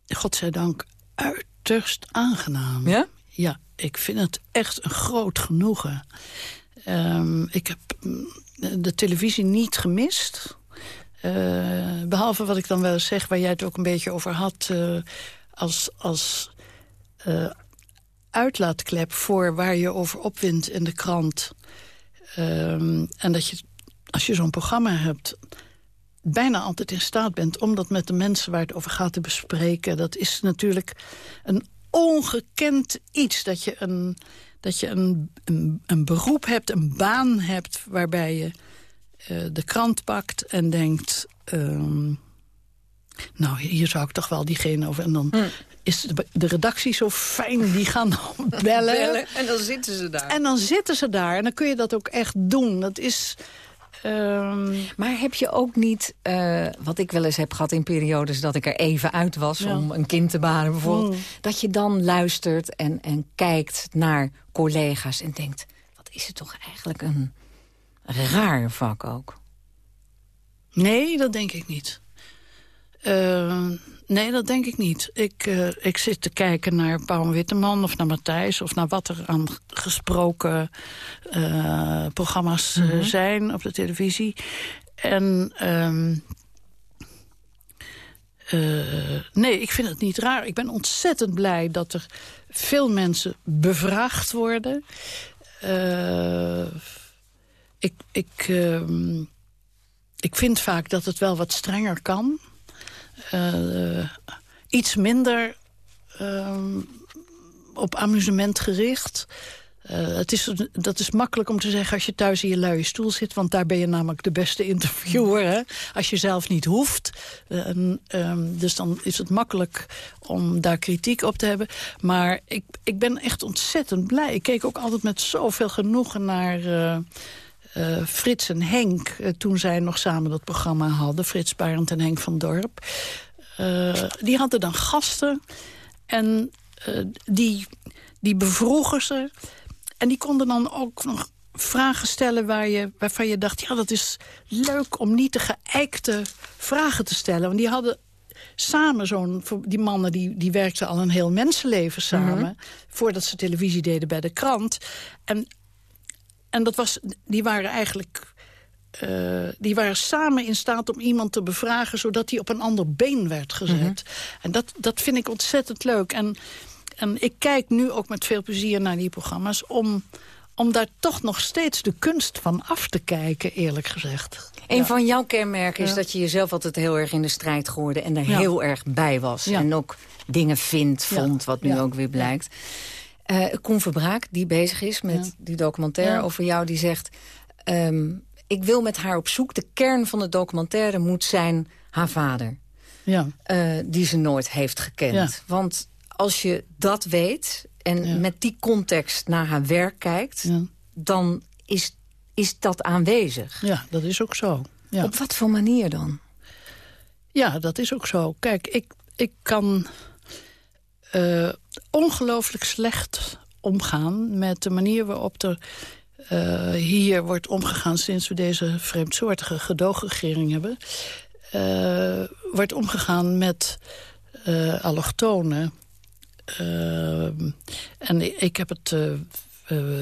godzijdank uiterst aangenaam. Ja? Ja, ik vind het echt een groot genoegen. Ehm, ik heb mm, de televisie niet gemist. Eh, behalve wat ik dan wel eens zeg, waar jij het ook een beetje over had... Uh, als, als uh, uitlaatklep voor waar je over opwint in de krant. Um, en dat je, als je zo'n programma hebt bijna altijd in staat bent... om dat met de mensen waar het over gaat te bespreken. Dat is natuurlijk een ongekend iets. Dat je een, dat je een, een, beroep hebt, een baan hebt... waarbij je uh, de krant pakt en denkt... Um, nou, hier zou ik toch wel diegene over... En dan hm. Is de, de, redactie zo fijn, die gaan dan [laughs] bellen. bellen. En dan zitten ze daar. En dan zitten ze daar. En dan kun je dat ook echt doen. Dat is... Um... Maar heb je ook niet, uh, wat ik wel eens heb gehad in periodes... dat ik er even uit was ja. om een kind te baren bijvoorbeeld... Mm. dat je dan luistert en, en kijkt naar collega's en denkt... wat is het toch eigenlijk een raar vak ook? Nee, dat denk ik niet. Uh, nee, dat denk ik niet. Ik, uh, ik zit te kijken naar Paul Witteman of naar Matthijs... of naar wat er aan gesproken uh, programma's mm -hmm. zijn op de televisie. En... Um, nee, ik vind het niet raar. Ik ben ontzettend blij dat er veel mensen bevraagd worden. ik, ik, ehm, ik vind vaak dat het wel wat strenger kan... Uh, iets minder uh, op amusement gericht. Uh, het is, dat is makkelijk om te zeggen als je thuis in je luie stoel zit... want daar ben je namelijk de beste interviewer, hè? als je zelf niet hoeft. Um, dus dan is het makkelijk om daar kritiek op te hebben. Maar ik, ik ben echt ontzettend blij. Ik keek ook altijd met zoveel genoegen naar... Uh, uh, Frits en Henk, uh, toen zij nog samen dat programma hadden... Frits Barend en Henk van Dorp. Uh, die hadden dan gasten en die, die bevroegen ze. En die konden dan ook nog vragen stellen waar je, waarvan je dacht... ja, dat is leuk om niet te geëikte vragen te stellen. Want die hadden samen zo'n... Die mannen die, die werkten al een heel mensenleven samen... Mm -hmm. voordat ze televisie deden bij de krant. En en dat was, die waren eigenlijk... Uh, die waren samen in staat om iemand te bevragen... zodat hij op een ander been werd gezet. Mm -hmm. En dat, dat vind ik ontzettend leuk. En, en ik kijk nu ook met veel plezier naar die programma's... om, om daar toch nog steeds de kunst van af te kijken, eerlijk gezegd. Een ja. van jouw kenmerken is ja. dat je jezelf altijd heel erg in de strijd gooide... en er ja. heel erg bij was. En ook dingen vindt, vond, wat nu ook weer blijkt. Uh, Koen Verbraak, die bezig is met ja. die documentaire ja. over jou, die zegt... Um, ik wil met haar op zoek. De kern van de documentaire moet zijn haar vader. Ja. Uh, die ze nooit heeft gekend. Ja. Want als je dat weet en met die context naar haar werk kijkt... dan is, is dat aanwezig. Ja, dat is ook zo. Op wat voor manier dan? Ja, dat is ook zo. Kijk, ik, ik kan uh, ongelooflijk slecht omgaan... met de manier waarop er uh, hier wordt omgegaan... sinds we deze vreemdsoortige gedoogregering hebben... Uh, wordt omgegaan met allochtonen. en ik heb het...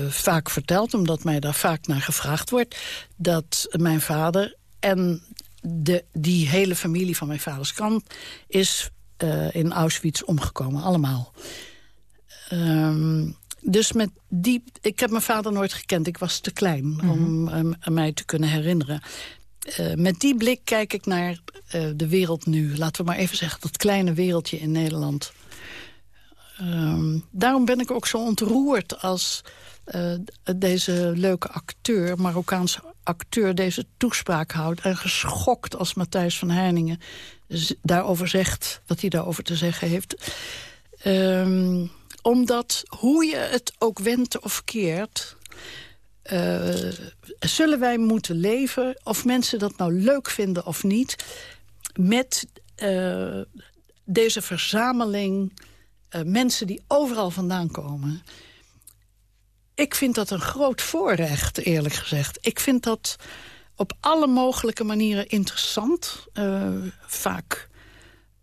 vaak verteld, omdat mij daar vaak naar gevraagd wordt... dat mijn vader en de, die hele familie van mijn vaders kant... is uh, in Auschwitz omgekomen, allemaal. Um, dus met die... Ik heb mijn vader nooit gekend, ik was te klein mm -hmm. om um, mij te kunnen herinneren. Uh, met die blik kijk ik naar uh, de wereld nu. Laten we maar even zeggen, dat kleine wereldje in Nederland. Um, daarom ben ik ook zo ontroerd als uh, deze leuke acteur, Marokkaanse acteur, deze toespraak houdt. En geschokt als Matthijs van Heiningen daarover zegt, wat hij daarover te zeggen heeft. Um, omdat, hoe je het ook wendt of keert... Uh, zullen wij moeten leven, of mensen dat nou leuk vinden of niet... met uh, deze verzameling uh, mensen die overal vandaan komen. Ik vind dat een groot voorrecht, eerlijk gezegd. Ik vind dat op alle mogelijke manieren interessant. Uh, vaak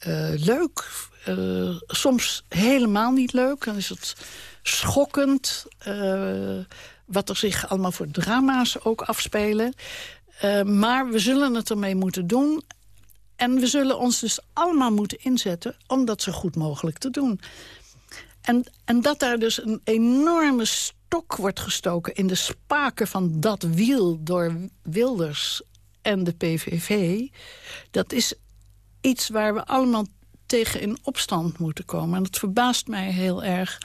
uh, leuk. Uh, soms helemaal niet leuk. Dan is het schokkend. wat er zich allemaal voor drama's ook afspelen. Maar we zullen het ermee moeten doen. En we zullen ons dus allemaal moeten inzetten om dat zo goed mogelijk te doen. En, en dat daar dus een enorme stok wordt gestoken in de spaken van dat wiel door Wilders en de PVV... dat is iets waar we allemaal tegen in opstand moeten komen. En het verbaast mij heel erg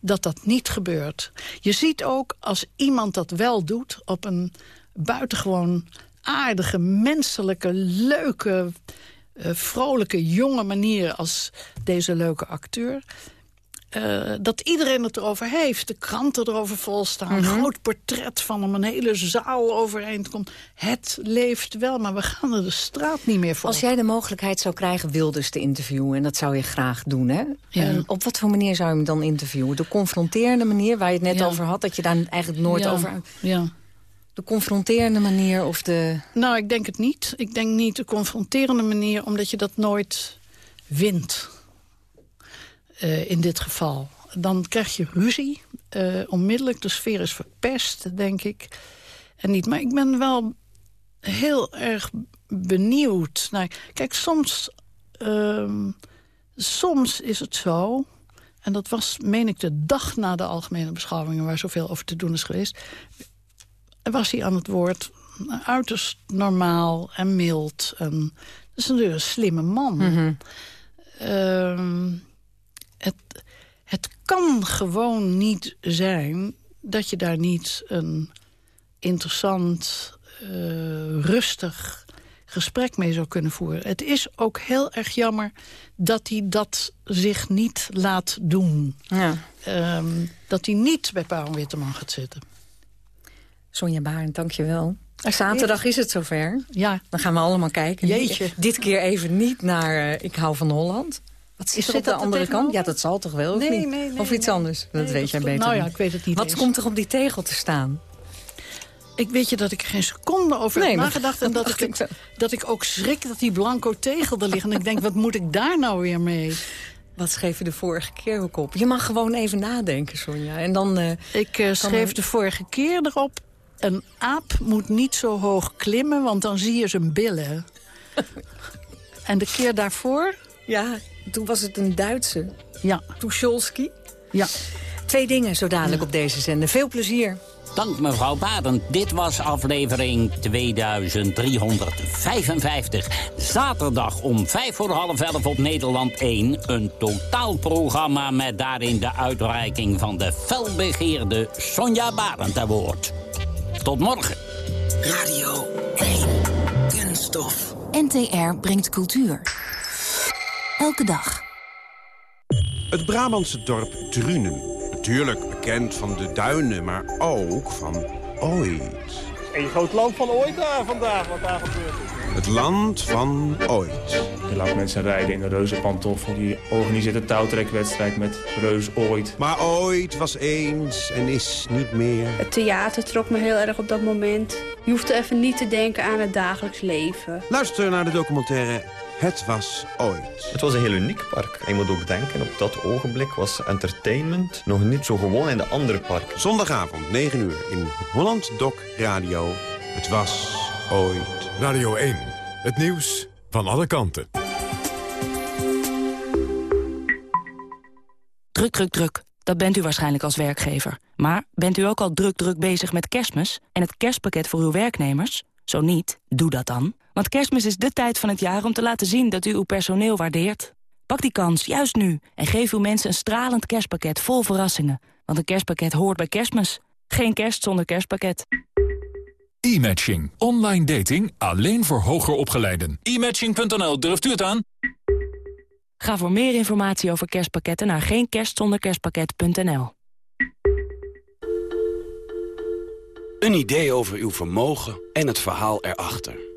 dat dat niet gebeurt. Je ziet ook als iemand dat wel doet op een buitengewoon aardige, menselijke, leuke, uh, vrolijke, jonge manier als deze leuke acteur uh, dat iedereen het erover heeft. De kranten erover volstaan. Een mhm. groot portret van hem. Een hele zaal overeind komt. Het leeft wel, maar we gaan er de straat niet meer voor. Als jij de mogelijkheid zou krijgen Wilders te interviewen... en dat zou je graag doen, hè? Ja. op wat voor manier zou je hem dan interviewen? De confronterende manier waar je het net over had... dat je daar eigenlijk nooit over... Ja. De confronterende manier of de... Nou, ik denk het niet. Ik denk niet de confronterende manier... omdat je dat nooit wint. Uh, in dit geval. Dan krijg je ruzie. Uh, onmiddellijk, de sfeer is verpest, denk ik. En niet, maar ik ben wel heel erg benieuwd. Nou, kijk, soms, uh, soms is het zo... en dat was, meen ik, de dag na de algemene beschouwingen... waar zoveel over te doen is geweest... was hij aan het woord uiterst normaal en mild. En, dat is natuurlijk een slimme man. Mm -hmm het, het kan gewoon niet zijn dat je daar niet een interessant, uh, rustig gesprek mee zou kunnen voeren. Het is ook heel erg jammer dat hij dat zich niet laat doen. Ja. Um, dat hij niet bij Paul Witteman gaat zitten. Sonja Barend, dank je wel. Zaterdag is het zover. Ja. Dan gaan we allemaal kijken. Jeetje. Dit keer even niet naar uh, Ik hou van Holland. Wat is er op de andere kant? Ja, dat zal toch wel, of nee, niet? Nee, nee, of iets anders? Dat weet jij beter Nou ja, ik weet het niet Wat komt er op die tegel te staan? Ik weet je dat ik er geen seconde over heb nagedacht. En dat ik, dat ik ook schrik dat die blanco tegel er ligt. En ik denk, wat moet ik daar nou weer mee? Wat schreef je de vorige keer ook op? Je mag gewoon even nadenken, Sonja. En dan, uh, ik uh, schreef de vorige keer erop... een aap moet niet zo hoog klimmen, want dan zie je zijn billen. [laughs] en de keer daarvoor... Ja, toen was het een Duitse. Ja. Tucholsky. Ja. Twee dingen zo dadelijk op deze zender. Veel plezier. Dank mevrouw Barend. Dit was aflevering 2355. Zaterdag om vijf voor half elf op Nederland 1. Een totaalprogramma met daarin de uitreiking van de felbegeerde Sonja Barend Award. Tot morgen. Radio 1. Kunststof. NTR brengt cultuur. Elke dag. Het Brabantse dorp Drunen. Natuurlijk bekend van de duinen, maar ook van ooit. Een groot land van ooit daar vandaag, wat daar gebeurt. Het land van ooit. Je laat mensen rijden in een reuzenpantoffel. Die organiseert een touwtrekwedstrijd met reus ooit. Maar ooit was eens en is niet meer. Het theater trok me heel erg op dat moment. Je hoeft even niet te denken aan het dagelijks leven. Luister naar de documentaire het was ooit. Het was een heel uniek park. En je moet ook denken, op dat ogenblik was entertainment nog niet zo gewoon in de andere parken. Zondagavond, 9 uur, in Holland Doc Radio. Het was ooit. Radio 1, het nieuws van alle kanten. Druk, druk, druk. Dat bent u waarschijnlijk als werkgever. Maar bent u ook al druk, druk bezig met kerstmis... en het kerstpakket voor uw werknemers? Zo niet, doe dat dan. Want kerstmis is de tijd van het jaar om te laten zien dat u uw personeel waardeert. Pak die kans, juist nu, en geef uw mensen een stralend kerstpakket vol verrassingen. Want een kerstpakket hoort bij kerstmis. Geen kerst zonder kerstpakket. E-matching. Online dating alleen voor hoger opgeleiden. E-matching.nl, durft u het aan? Ga voor meer informatie over kerstpakketten naar geenkerstzonderkerstpakket.nl. Een idee over uw vermogen en het verhaal erachter.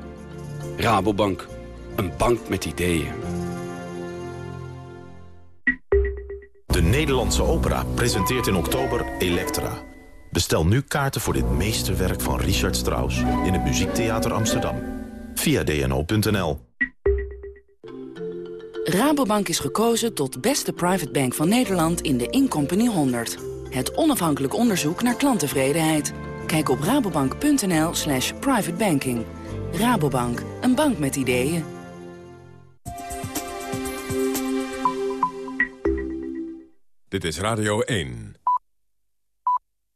Rabobank, een bank met ideeën. De Nederlandse Opera presenteert in oktober Elektra. Bestel nu kaarten voor dit meesterwerk van Richard Strauss... in het Muziektheater Amsterdam. Via dno.nl. Rabobank is gekozen tot beste private bank van Nederland in de Incompany 100. Het onafhankelijk onderzoek naar klanttevredenheid. Kijk op rabobank.nl slash privatebanking. Rabobank, een bank met ideeën. Dit is Radio 1.